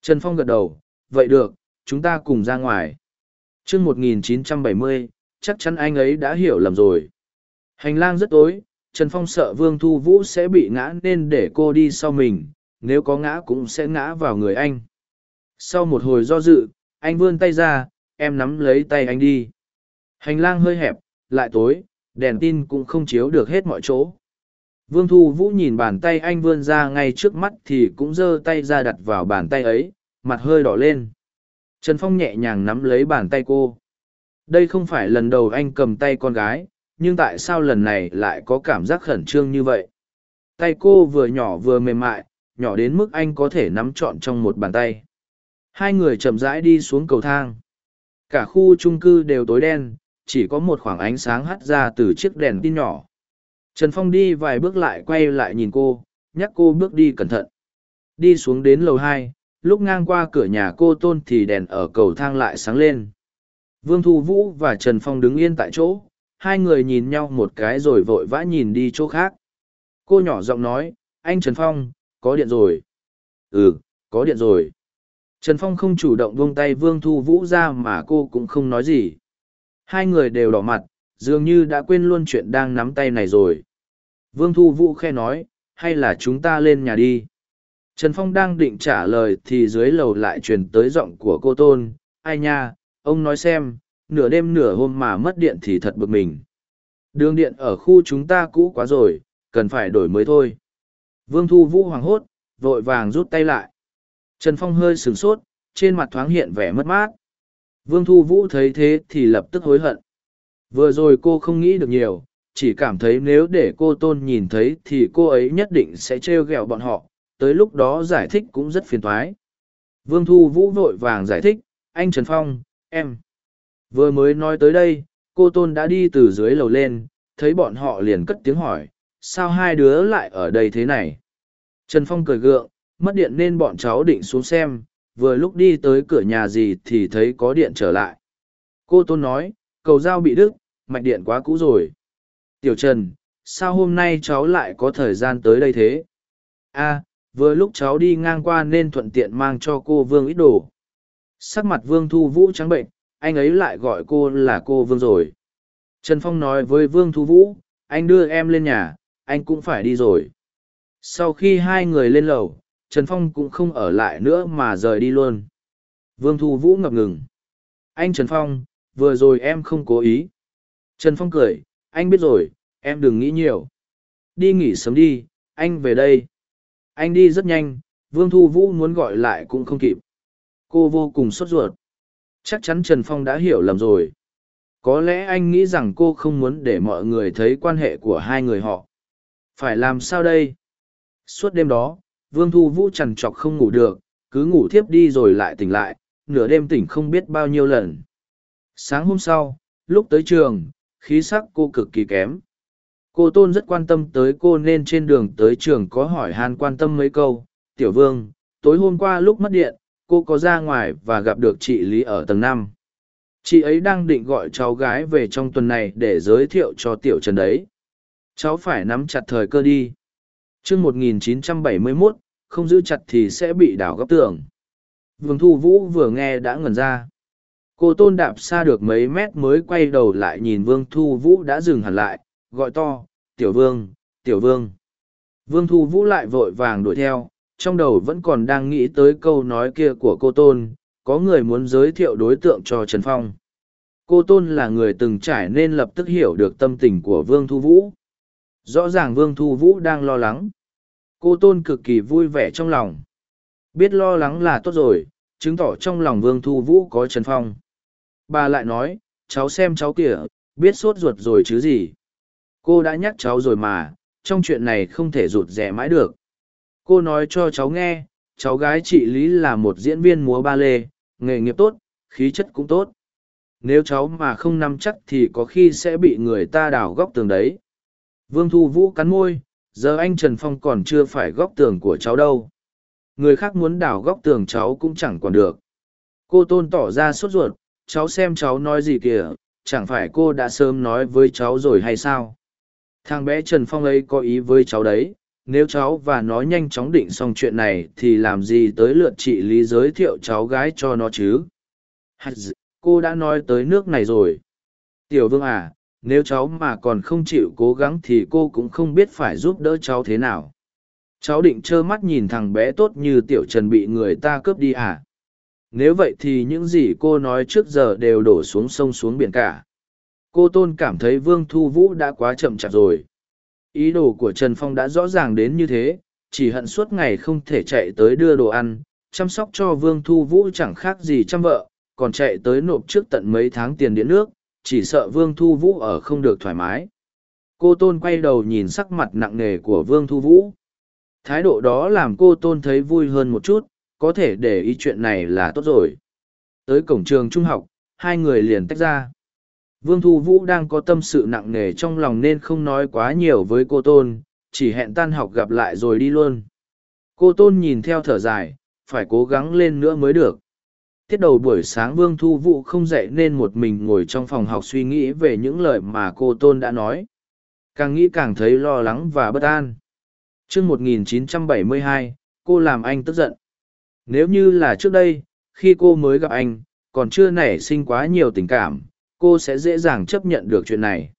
Trần phong gật đầu, vậy được, chúng ta cùng ra ngoài. Chương một nghìn chín trăm bảy mươi, chắc chắn anh ấy đã hiểu lầm rồi. Hành lang rất tối, trần phong sợ vương thu vũ sẽ bị ngã nên để cô đi sau mình, nếu có ngã cũng sẽ ngã vào người anh. Sau một hồi do dự, anh vươn tay ra, em nắm lấy tay anh đi. Hành lang hơi hẹp lại tối, đèn tin cũng không chiếu được hết mọi chỗ. Vương thu vũ nhìn bàn tay anh vươn ra ngay trước mắt thì cũng giơ tay ra đặt vào bàn tay ấy, mặt hơi đỏ lên. Trần phong nhẹ nhàng nắm lấy bàn tay cô. Đây không phải lần đầu anh cầm tay con gái, nhưng tại sao lần này lại có cảm giác khẩn trương như vậy? Tay cô vừa nhỏ vừa mềm mại, nhỏ đến mức anh có thể nắm trọn trong một bàn tay. Hai người chậm rãi đi xuống cầu thang. Cả khu trung cư đều tối đen chỉ có một khoảng ánh sáng hắt ra từ chiếc đèn tin nhỏ. Trần phong đi vài bước lại quay lại nhìn cô, nhắc cô bước đi cẩn thận. Đi xuống đến lầu hai, lúc ngang qua cửa nhà cô tôn thì đèn ở cầu thang lại sáng lên. Vương thu vũ và trần phong đứng yên tại chỗ, hai người nhìn nhau một cái rồi vội vã nhìn đi chỗ khác. Cô nhỏ giọng nói, anh trần phong, có điện rồi. Ừ có điện rồi. Trần phong không chủ động buông tay vương thu vũ ra mà cô cũng không nói gì hai người đều đỏ mặt, dường như đã quên luôn chuyện đang nắm tay này rồi. Vương thu vũ khe nói, hay là chúng ta lên nhà đi? Trần phong đang định trả lời thì dưới lầu lại truyền tới giọng của cô tôn, ai nha, ông nói xem, nửa đêm nửa hôm mà mất điện thì thật bực mình. Đường điện ở khu chúng ta cũ quá rồi, cần phải đổi mới thôi. Vương thu vũ hoảng hốt, vội vàng rút tay lại. Trần phong hơi sửng sốt, trên mặt thoáng hiện vẻ mất mát vương thu vũ thấy thế thì lập tức hối hận. Vừa rồi cô không nghĩ được nhiều, chỉ cảm thấy nếu để cô tôn nhìn thấy thì cô ấy nhất định sẽ trêu ghẹo bọn họ, tới lúc đó giải thích cũng rất phiền toái. vương thu vũ vội vàng giải thích, anh trần phong, em. Vừa mới nói tới đây, cô tôn đã đi từ dưới lầu lên, thấy bọn họ liền cất tiếng hỏi, sao hai đứa lại ở đây thế này? Trần phong cười gượng, mất điện nên bọn cháu định xuống xem vừa lúc đi tới cửa nhà gì thì thấy có điện trở lại. Cô tôn nói, cầu dao bị đứt, mạch điện quá cũ rồi. Tiểu trần, sao hôm nay cháu lại có thời gian tới đây thế? A vừa lúc cháu đi ngang qua nên thuận tiện mang cho cô vương ít đồ. Sắc mặt vương thu vũ trắng bệnh, anh ấy lại gọi cô là cô vương rồi. Trần phong nói với vương thu vũ, anh đưa em lên nhà, anh cũng phải đi rồi. Sau khi hai người lên lầu trần phong cũng không ở lại nữa mà rời đi luôn. Vương thu vũ ngập ngừng. Anh trần phong, vừa rồi em không cố ý. Trần phong cười, anh biết rồi, em đừng nghĩ nhiều. Đi nghỉ sớm đi, anh về đây. Anh đi rất nhanh, vương thu vũ muốn gọi lại cũng không kịp. Cô vô cùng sốt ruột. Chắc chắn trần phong đã hiểu lầm rồi. Có lẽ anh nghĩ rằng cô không muốn để mọi người thấy quan hệ của hai người họ. Phải làm sao đây? Suốt đêm đó vương thu vũ trằn trọc không ngủ được, cứ ngủ thiếp đi rồi lại tỉnh lại, nửa đêm tỉnh không biết bao nhiêu lần. Sáng hôm sau, lúc tới trường, khí sắc cô cực kỳ kém. Cô tôn rất quan tâm tới cô nên trên đường tới trường có hỏi han quan tâm mấy câu. Tiểu vương, tối hôm qua lúc mất điện, cô có ra ngoài và gặp được chị lý ở tầng năm. Chị ấy đang định gọi cháu gái về trong tuần này để giới thiệu cho tiểu trần đấy. Cháu phải nắm chặt thời cơ đi chương 1971, không giữ chặt thì sẽ bị đảo góc tường. Vương thu vũ vừa nghe đã ngẩn ra. Cô tôn đạp xa được mấy mét mới quay đầu lại nhìn vương thu vũ đã dừng hẳn lại gọi to tiểu vương tiểu vương. Vương thu vũ lại vội vàng đuổi theo trong đầu vẫn còn đang nghĩ tới câu nói kia của cô tôn có người muốn giới thiệu đối tượng cho trần phong. Cô tôn là người từng trải nên lập tức hiểu được tâm tình của vương thu vũ rõ ràng vương thu vũ đang lo lắng. Cô tôn cực kỳ vui vẻ trong lòng. Biết lo lắng là tốt rồi, chứng tỏ trong lòng vương thu vũ có trần phong. Bà lại nói, cháu xem cháu kìa, biết sốt ruột rồi chứ gì? Cô đã nhắc cháu rồi mà, trong chuyện này không thể rụt rẻ mãi được. Cô nói cho cháu nghe, cháu gái chị lý là một diễn viên múa ba lê, nghề nghiệp tốt, khí chất cũng tốt. Nếu cháu mà không nắm chắc thì có khi sẽ bị người ta đào góc tường đấy vương thu vũ cắn môi, giờ anh trần phong còn chưa phải góc tường của cháu đâu. Người khác muốn đào góc tường cháu cũng chẳng còn được. Cô tôn tỏ ra sốt ruột, cháu xem cháu nói gì kìa, chẳng phải cô đã sớm nói với cháu rồi hay sao? Thằng bé trần phong ấy có ý với cháu đấy, nếu cháu và nó nhanh chóng định xong chuyện này thì làm gì tới lượt chị lý giới thiệu cháu gái cho nó chứ? Cô đã nói tới nước này rồi. Tiểu vương à nếu cháu mà còn không chịu cố gắng thì cô cũng không biết phải giúp đỡ cháu thế nào. Cháu định trơ mắt nhìn thằng bé tốt như tiểu trần bị người ta cướp đi à? Nếu vậy thì những gì cô nói trước giờ đều đổ xuống sông xuống biển cả. Cô tôn cảm thấy vương thu vũ đã quá chậm chạp rồi. Ý đồ của trần phong đã rõ ràng đến như thế, chỉ hận suốt ngày không thể chạy tới đưa đồ ăn, chăm sóc cho vương thu vũ chẳng khác gì chăm vợ, còn chạy tới nộp trước tận mấy tháng tiền điện nước chỉ sợ vương thu vũ ở không được thoải mái. Cô tôn quay đầu nhìn sắc mặt nặng nề của vương thu vũ. Thái độ đó làm cô tôn thấy vui hơn một chút, có thể để ý chuyện này là tốt rồi. Tới cổng trường trung học, hai người liền tách ra. Vương thu vũ đang có tâm sự nặng nề trong lòng nên không nói quá nhiều với cô tôn, chỉ hẹn tan học gặp lại rồi đi luôn. Cô tôn nhìn theo thở dài, phải cố gắng lên nữa mới được tiết đầu buổi sáng vương thu vũ không dậy nên một mình ngồi trong phòng học suy nghĩ về những lời mà cô tôn đã nói. Càng nghĩ càng thấy lo lắng và bất an. Chương 1972, cô làm anh tức giận. Nếu như là trước đây khi cô mới gặp anh còn chưa nảy sinh quá nhiều tình cảm cô sẽ dễ dàng chấp nhận được chuyện này.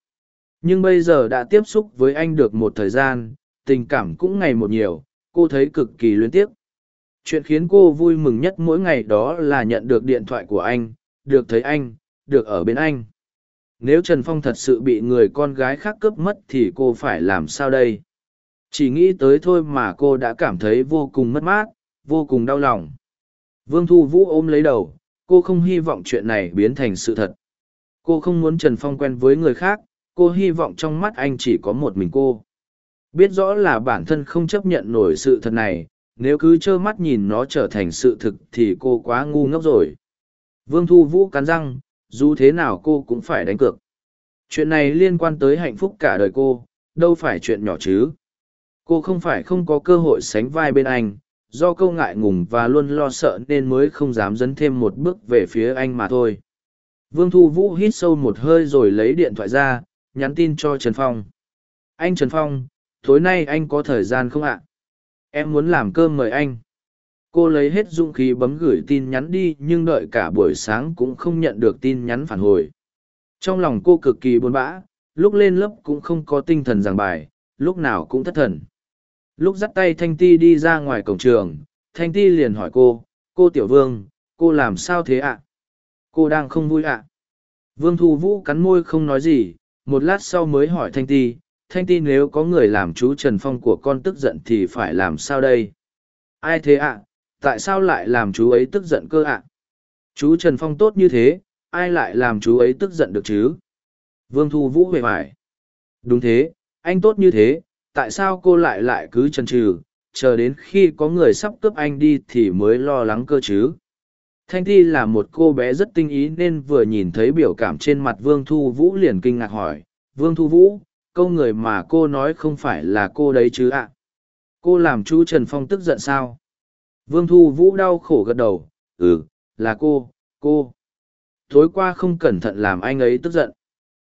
Nhưng bây giờ đã tiếp xúc với anh được một thời gian tình cảm cũng ngày một nhiều cô thấy cực kỳ luyến tiếc chuyện khiến cô vui mừng nhất mỗi ngày đó là nhận được điện thoại của anh, được thấy anh, được ở bên anh. Nếu trần phong thật sự bị người con gái khác cướp mất thì cô phải làm sao đây? Chỉ nghĩ tới thôi mà cô đã cảm thấy vô cùng mất mát, vô cùng đau lòng. Vương thu vũ ôm lấy đầu, cô không hy vọng chuyện này biến thành sự thật. Cô không muốn trần phong quen với người khác, cô hy vọng trong mắt anh chỉ có một mình cô. Biết rõ là bản thân không chấp nhận nổi sự thật này nếu cứ trơ mắt nhìn nó trở thành sự thực thì cô quá ngu ngốc rồi. Vương thu vũ cắn răng, dù thế nào cô cũng phải đánh cược. Chuyện này liên quan tới hạnh phúc cả đời cô, đâu phải chuyện nhỏ chứ. Cô không phải không có cơ hội sánh vai bên anh, do câu ngại ngùng và luôn lo sợ nên mới không dám dấn thêm một bước về phía anh mà thôi. Vương thu vũ hít sâu một hơi rồi lấy điện thoại ra, nhắn tin cho trần phong. Anh trần phong, tối nay anh có thời gian không ạ? Em muốn làm cơm mời anh. Cô lấy hết dũng khí bấm gửi tin nhắn đi, nhưng đợi cả buổi sáng cũng không nhận được tin nhắn phản hồi. Trong lòng cô cực kỳ buồn bã, lúc lên lớp cũng không có tinh thần giảng bài, lúc nào cũng thất thần. Lúc dắt tay thanh ti đi ra ngoài cổng trường, thanh ti liền hỏi cô cô tiểu vương, cô làm sao thế ạ? Cô đang không vui ạ? Vương thu vũ cắn môi không nói gì, một lát sau mới hỏi thanh ti thanh ti nếu có người làm chú trần phong của con tức giận thì phải làm sao đây? Ai thế ạ? Tại sao lại làm chú ấy tức giận cơ ạ? Chú trần phong tốt như thế, ai lại làm chú ấy tức giận được chứ? Vương thu vũ về phải đúng thế, anh tốt như thế, tại sao cô lại lại cứ chần chừ, chờ đến khi có người sắp cướp anh đi thì mới lo lắng cơ chứ? Thanh thi là một cô bé rất tinh ý nên vừa nhìn thấy biểu cảm trên mặt vương thu vũ liền kinh ngạc hỏi, vương thu vũ câu người mà cô nói không phải là cô đấy chứ ạ? Cô làm chú trần phong tức giận sao? Vương thu vũ đau khổ gật đầu ừ là cô cô. Tối qua không cẩn thận làm anh ấy tức giận.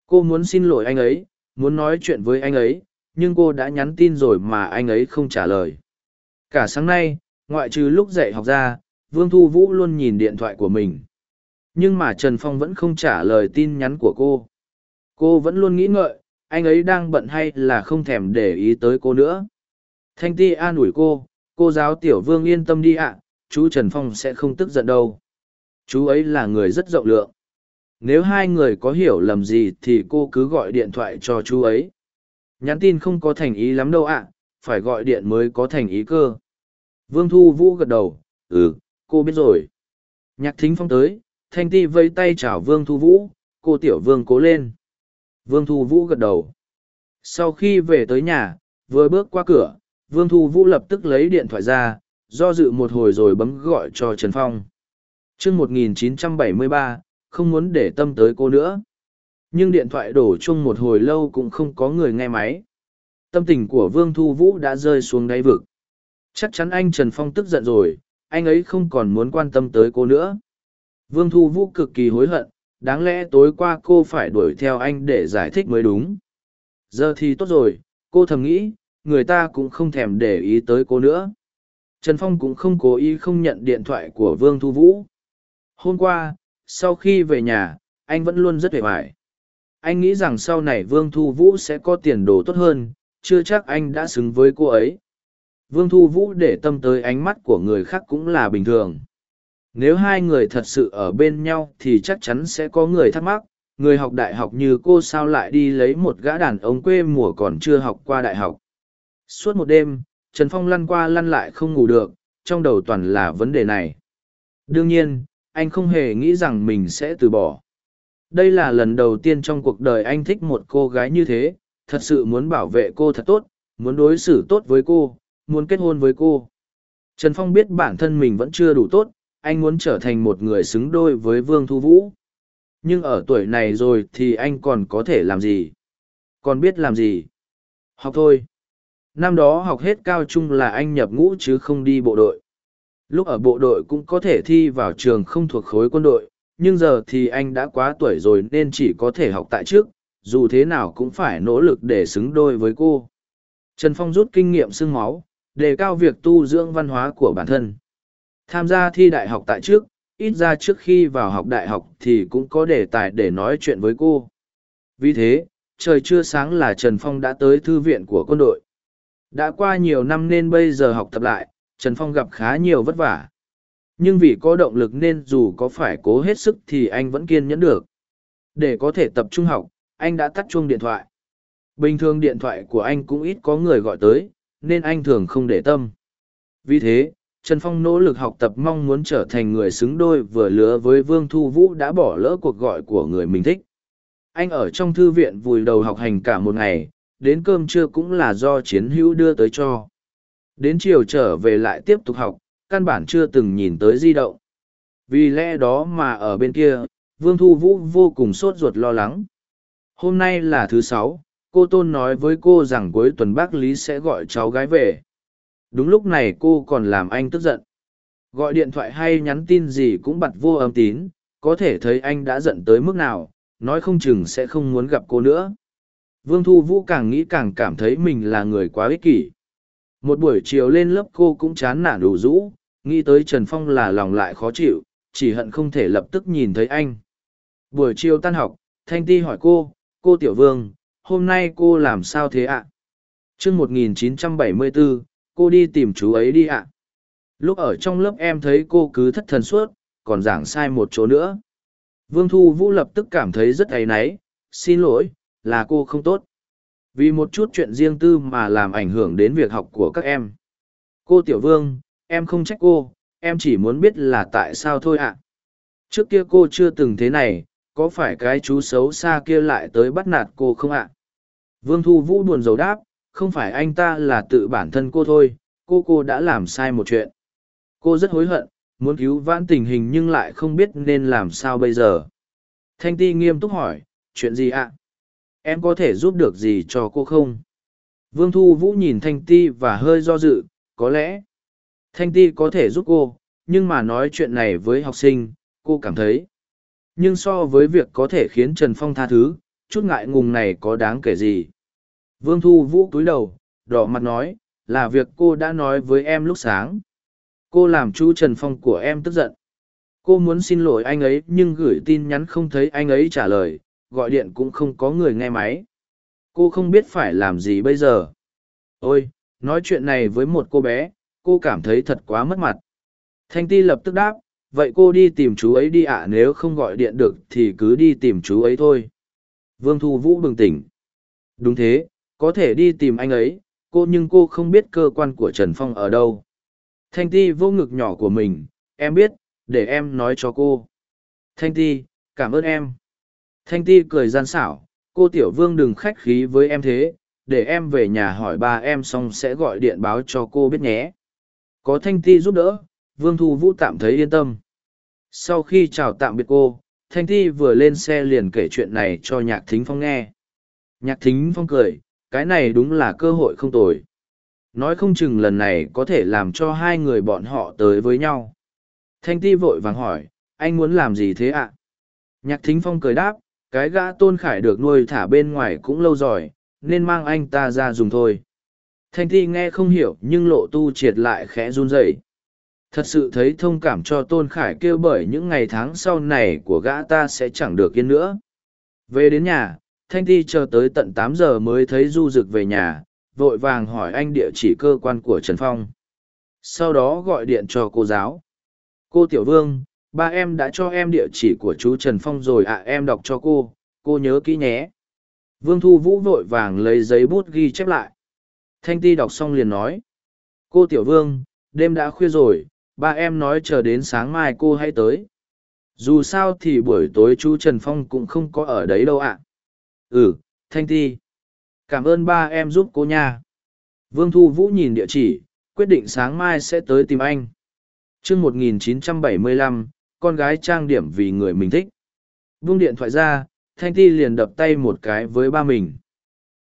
Cô muốn xin lỗi anh ấy, muốn nói chuyện với anh ấy, nhưng cô đã nhắn tin rồi mà anh ấy không trả lời. Cả sáng nay, ngoại trừ lúc dạy học ra, vương thu vũ luôn nhìn điện thoại của mình. Nhưng mà trần phong vẫn không trả lời tin nhắn của cô. Cô vẫn luôn nghĩ ngợi anh ấy đang bận hay là không thèm để ý tới cô nữa? Thanh ti an ủi cô cô giáo tiểu vương yên tâm đi ạ, chú trần phong sẽ không tức giận đâu. Chú ấy là người rất rộng lượng. Nếu hai người có hiểu lầm gì thì cô cứ gọi điện thoại cho chú ấy. Nhắn tin không có thành ý lắm đâu ạ, phải gọi điện mới có thành ý cơ. Vương thu vũ gật đầu ừ cô biết rồi. Nhạc thính phong tới, thanh ti vây tay chào vương thu vũ, cô tiểu vương cố lên vương thu vũ gật đầu. Sau khi về tới nhà, vừa bước qua cửa, vương thu vũ lập tức lấy điện thoại ra, do dự một hồi rồi bấm gọi cho trần phong. Chương một nghìn chín trăm bảy mươi ba, không muốn để tâm tới cô nữa. Nhưng điện thoại đổ chung một hồi lâu cũng không có người nghe máy. Tâm tình của vương thu vũ đã rơi xuống đáy vực. Chắc chắn anh trần phong tức giận rồi, anh ấy không còn muốn quan tâm tới cô nữa. Vương thu vũ cực kỳ hối hận đáng lẽ tối qua cô phải đuổi theo anh để giải thích mới đúng. Giờ thì tốt rồi, cô thầm nghĩ, người ta cũng không thèm để ý tới cô nữa. Trần phong cũng không cố ý không nhận điện thoại của vương thu vũ. Hôm qua, sau khi về nhà, anh vẫn luôn rất vẻ vải anh nghĩ rằng sau này vương thu vũ sẽ có tiền đồ tốt hơn, chưa chắc anh đã xứng với cô ấy. Vương thu vũ để tâm tới ánh mắt của người khác cũng là bình thường nếu hai người thật sự ở bên nhau thì chắc chắn sẽ có người thắc mắc. Người học đại học như cô sao lại đi lấy một gã đàn ông quê mùa còn chưa học qua đại học? Suốt một đêm, trần phong lăn qua lăn lại không ngủ được, trong đầu toàn là vấn đề này. Đương nhiên, anh không hề nghĩ rằng mình sẽ từ bỏ. Đây là lần đầu tiên trong cuộc đời anh thích một cô gái như thế, thật sự muốn bảo vệ cô thật tốt, muốn đối xử tốt với cô, muốn kết hôn với cô. Trần phong biết bản thân mình vẫn chưa đủ tốt anh muốn trở thành một người xứng đôi với vương thu vũ. Nhưng ở tuổi này rồi thì anh còn có thể làm gì? Còn biết làm gì? Học thôi. Năm đó học hết cao trung là anh nhập ngũ chứ không đi bộ đội. Lúc ở bộ đội cũng có thể thi vào trường không thuộc khối quân đội, nhưng giờ thì anh đã quá tuổi rồi nên chỉ có thể học tại trước, dù thế nào cũng phải nỗ lực để xứng đôi với cô. Trần phong rút kinh nghiệm sương máu, đề cao việc tu dưỡng văn hóa của bản thân tham gia thi đại học tại trước, ít ra trước khi vào học đại học thì cũng có đề tài để nói chuyện với cô. Vì thế, trời chưa sáng là trần phong đã tới thư viện của quân đội. Đã qua nhiều năm nên bây giờ học tập lại, trần phong gặp khá nhiều vất vả. Nhưng vì có động lực nên dù có phải cố hết sức thì anh vẫn kiên nhẫn được. Để có thể tập trung học, anh đã tắt chuông điện thoại. Bình thường điện thoại của anh cũng ít có người gọi tới, nên anh thường không để tâm. Vì thế trần phong nỗ lực học tập mong muốn trở thành người xứng đôi vừa lứa với vương thu vũ đã bỏ lỡ cuộc gọi của người mình thích. Anh ở trong thư viện vùi đầu học hành cả một ngày, đến cơm trưa cũng là do chiến hữu đưa tới cho. Đến chiều trở về lại tiếp tục học, căn bản chưa từng nhìn tới di động. Vì lẽ đó mà ở bên kia, vương thu vũ vô cùng sốt ruột lo lắng. Hôm nay là thứ sáu, cô tôn nói với cô rằng cuối tuần bác lý sẽ gọi cháu gái về. Đúng lúc này cô còn làm anh tức giận. Gọi điện thoại hay nhắn tin gì cũng bật vô âm tín, có thể thấy anh đã giận tới mức nào, nói không chừng sẽ không muốn gặp cô nữa. Vương Thu Vũ càng nghĩ càng cảm thấy mình là người quá ích kỷ. Một buổi chiều lên lớp cô cũng chán nản đủ rũ, nghĩ tới Trần Phong là lòng lại khó chịu, chỉ hận không thể lập tức nhìn thấy anh. Buổi chiều tan học, Thanh Ti hỏi cô, cô Tiểu Vương, hôm nay cô làm sao thế ạ? À? Trước 1974, cô đi tìm chú ấy đi ạ. Lúc ở trong lớp em thấy cô cứ thất thần suốt, còn giảng sai một chỗ nữa. Vương thu vũ lập tức cảm thấy rất áy náy, xin lỗi, là cô không tốt. Vì một chút chuyện riêng tư mà làm ảnh hưởng đến việc học của các em. Cô tiểu vương, em không trách cô, em chỉ muốn biết là tại sao thôi ạ. Trước kia cô chưa từng thế này, có phải cái chú xấu xa kia lại tới bắt nạt cô không ạ? Vương thu vũ buồn rầu đáp không phải anh ta là tự bản thân cô thôi, cô cô đã làm sai một chuyện. Cô rất hối hận, muốn cứu vãn tình hình nhưng lại không biết nên làm sao bây giờ. Thanh ti nghiêm túc hỏi, chuyện gì ạ? Em có thể giúp được gì cho cô không? Vương thu vũ nhìn thanh ti và hơi do dự, có lẽ thanh ti có thể giúp cô, nhưng mà nói chuyện này với học sinh, cô cảm thấy nhưng so với việc có thể khiến trần phong tha thứ, chút ngại ngùng này có đáng kể gì? Vương thu vũ cúi đầu, đỏ mặt nói, là việc cô đã nói với em lúc sáng. Cô làm chú trần phong của em tức giận. Cô muốn xin lỗi anh ấy nhưng gửi tin nhắn không thấy anh ấy trả lời, gọi điện cũng không có người nghe máy. Cô không biết phải làm gì bây giờ. Ôi, nói chuyện này với một cô bé, cô cảm thấy thật quá mất mặt. Thanh ti lập tức đáp, vậy cô đi tìm chú ấy đi ạ, nếu không gọi điện được thì cứ đi tìm chú ấy thôi. Vương thu vũ bừng tỉnh. Đúng thế có thể đi tìm anh ấy, cô nhưng cô không biết cơ quan của trần phong ở đâu. Thanh ti vô ngực nhỏ của mình, em biết, để em nói cho cô. Thanh ti, cảm ơn em. Thanh ti cười gian xảo, cô tiểu vương đừng khách khí với em thế, để em về nhà hỏi ba em xong sẽ gọi điện báo cho cô biết nhé. Có thanh ti giúp đỡ, vương thu vũ tạm thấy yên tâm. Sau khi chào tạm biệt cô, thanh ti vừa lên xe liền kể chuyện này cho nhạc thính phong nghe. Nhạc thính phong cười cái này đúng là cơ hội không tồi. Nói không chừng lần này có thể làm cho hai người bọn họ tới với nhau. Thanh ti vội vàng hỏi, anh muốn làm gì thế ạ? Nhạc thính phong cười đáp, cái gã tôn khải được nuôi thả bên ngoài cũng lâu rồi, nên mang anh ta ra dùng thôi. Thanh ti nghe không hiểu nhưng lộ tu triệt lại khẽ run rẩy. Thật sự thấy thông cảm cho tôn khải kêu bởi những ngày tháng sau này của gã ta sẽ chẳng được yên nữa. Về đến nhà thanh ti chờ tới tận tám giờ mới thấy du rực về nhà vội vàng hỏi anh địa chỉ cơ quan của trần phong sau đó gọi điện cho cô giáo Cô Tiểu Vương, ba em đã cho em địa chỉ của chú Trần Phong rồi ạ em đọc cho cô, cô nhớ kỹ nhé. Vương Thu Vũ vội vàng lấy giấy bút ghi chép lại. Thanh Ti đọc xong liền nói. Cô Tiểu Vương, đêm đã khuya rồi, ba em nói chờ đến sáng mai cô hãy tới. Dù sao thì buổi tối chú Trần Phong cũng không có ở đấy đâu ạ. Ừ, Thanh Ti. Cảm ơn ba em giúp cô nha. Vương Thu Vũ nhìn địa chỉ, quyết định sáng mai sẽ tới tìm anh. chương 1975, con gái trang điểm vì người mình thích. Vung điện thoại ra, Thanh Ti liền đập tay một cái với ba mình.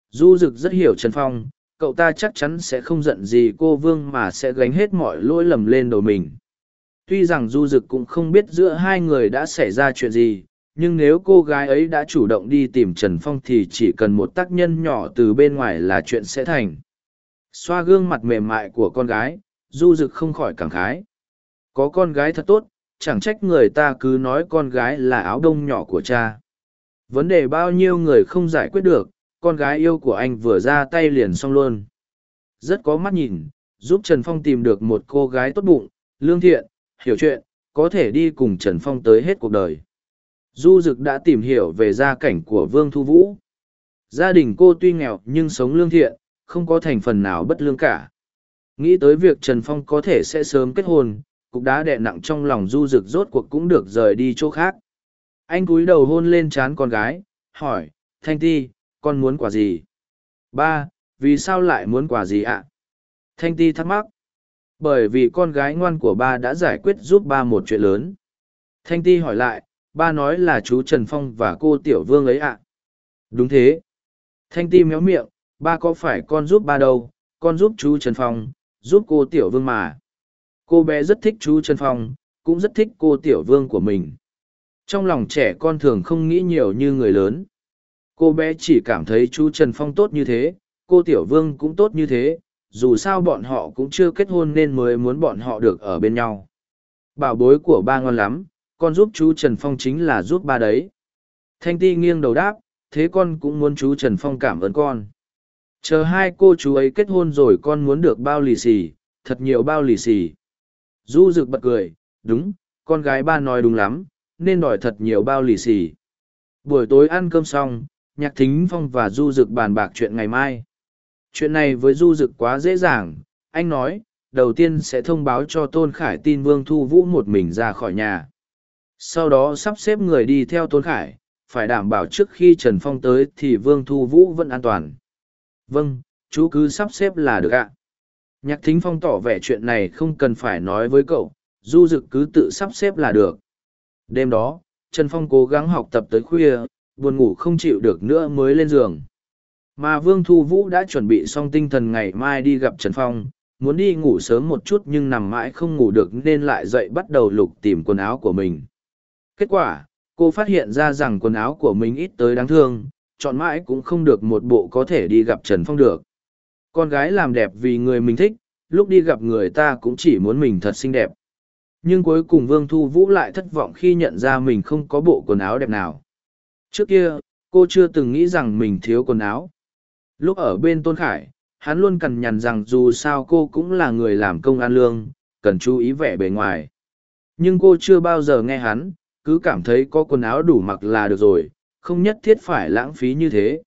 Du Dực rất hiểu Trần Phong, cậu ta chắc chắn sẽ không giận gì cô Vương mà sẽ gánh hết mọi lỗi lầm lên đầu mình. Tuy rằng Du Dực cũng không biết giữa hai người đã xảy ra chuyện gì, nhưng nếu cô gái ấy đã chủ động đi tìm Trần Phong thì chỉ cần một tác nhân nhỏ từ bên ngoài là chuyện sẽ thành. Xoa gương mặt mềm mại của con gái, Du Dực không khỏi cảm khái. Có con gái thật tốt, chẳng trách người ta cứ nói con gái là áo đông nhỏ của cha. Vấn đề bao nhiêu người không giải quyết được, con gái yêu của anh vừa ra tay liền xong luôn. Rất có mắt nhìn, giúp Trần Phong tìm được một cô gái tốt bụng, lương thiện, hiểu chuyện, có thể đi cùng Trần Phong tới hết cuộc đời. Du Dực đã tìm hiểu về gia cảnh của Vương Thu Vũ. Gia đình cô tuy nghèo nhưng sống lương thiện, không có thành phần nào bất lương cả. Nghĩ tới việc Trần Phong có thể sẽ sớm kết hôn, cục đá đè nặng trong lòng Du Dực rốt cuộc cũng được rời đi chỗ khác. Anh cúi đầu hôn lên trán con gái, hỏi, Thanh Ti, con muốn quà gì? Ba, vì sao lại muốn quà gì ạ? Thanh Ti thắc mắc. Bởi vì con gái ngoan của ba đã giải quyết giúp ba một chuyện lớn. Thanh Ti hỏi lại, ba nói là chú Trần Phong và cô Tiểu Vương ấy ạ. Đúng thế. Thanh Ti méo miệng, ba có phải con giúp ba đâu, con giúp chú Trần Phong, giúp cô Tiểu Vương mà. Cô bé rất thích chú Trần Phong, cũng rất thích cô Tiểu Vương của mình. Trong lòng trẻ con thường không nghĩ nhiều như người lớn. Cô bé chỉ cảm thấy chú Trần Phong tốt như thế, cô Tiểu Vương cũng tốt như thế, dù sao bọn họ cũng chưa kết hôn nên mới muốn bọn họ được ở bên nhau. Bảo bối của ba ngon lắm, con giúp chú Trần Phong chính là giúp ba đấy. Thanh Ti nghiêng đầu đáp, thế con cũng muốn chú Trần Phong cảm ơn con. Chờ hai cô chú ấy kết hôn rồi con muốn được bao lì xì, thật nhiều bao lì xì. Du rực bật cười, đúng, con gái ba nói đúng lắm, nên đòi thật nhiều bao lì xì. Buổi tối ăn cơm xong, nhạc thính phong và du Dực bàn bạc chuyện ngày mai. Chuyện này với du Dực quá dễ dàng, anh nói, đầu tiên sẽ thông báo cho Tôn Khải tin Vương Thu Vũ một mình ra khỏi nhà. Sau đó sắp xếp người đi theo Tôn Khải, phải đảm bảo trước khi Trần Phong tới thì Vương Thu Vũ vẫn an toàn. Vâng, chú cứ sắp xếp là được ạ. Nhạc thính phong tỏ vẻ chuyện này không cần phải nói với cậu, du dực cứ tự sắp xếp là được. Đêm đó, Trần Phong cố gắng học tập tới khuya, buồn ngủ không chịu được nữa mới lên giường. Mà Vương Thu Vũ đã chuẩn bị xong tinh thần ngày mai đi gặp Trần Phong, muốn đi ngủ sớm một chút nhưng nằm mãi không ngủ được nên lại dậy bắt đầu lục tìm quần áo của mình. Kết quả, cô phát hiện ra rằng quần áo của mình ít tới đáng thương, chọn mãi cũng không được một bộ có thể đi gặp Trần Phong được. Con gái làm đẹp vì người mình thích, lúc đi gặp người ta cũng chỉ muốn mình thật xinh đẹp. Nhưng cuối cùng Vương Thu Vũ lại thất vọng khi nhận ra mình không có bộ quần áo đẹp nào. Trước kia, cô chưa từng nghĩ rằng mình thiếu quần áo. Lúc ở bên Tôn Khải, hắn luôn cằn nhằn rằng dù sao cô cũng là người làm công an lương, cần chú ý vẻ bề ngoài. Nhưng cô chưa bao giờ nghe hắn, cứ cảm thấy có quần áo đủ mặc là được rồi, không nhất thiết phải lãng phí như thế.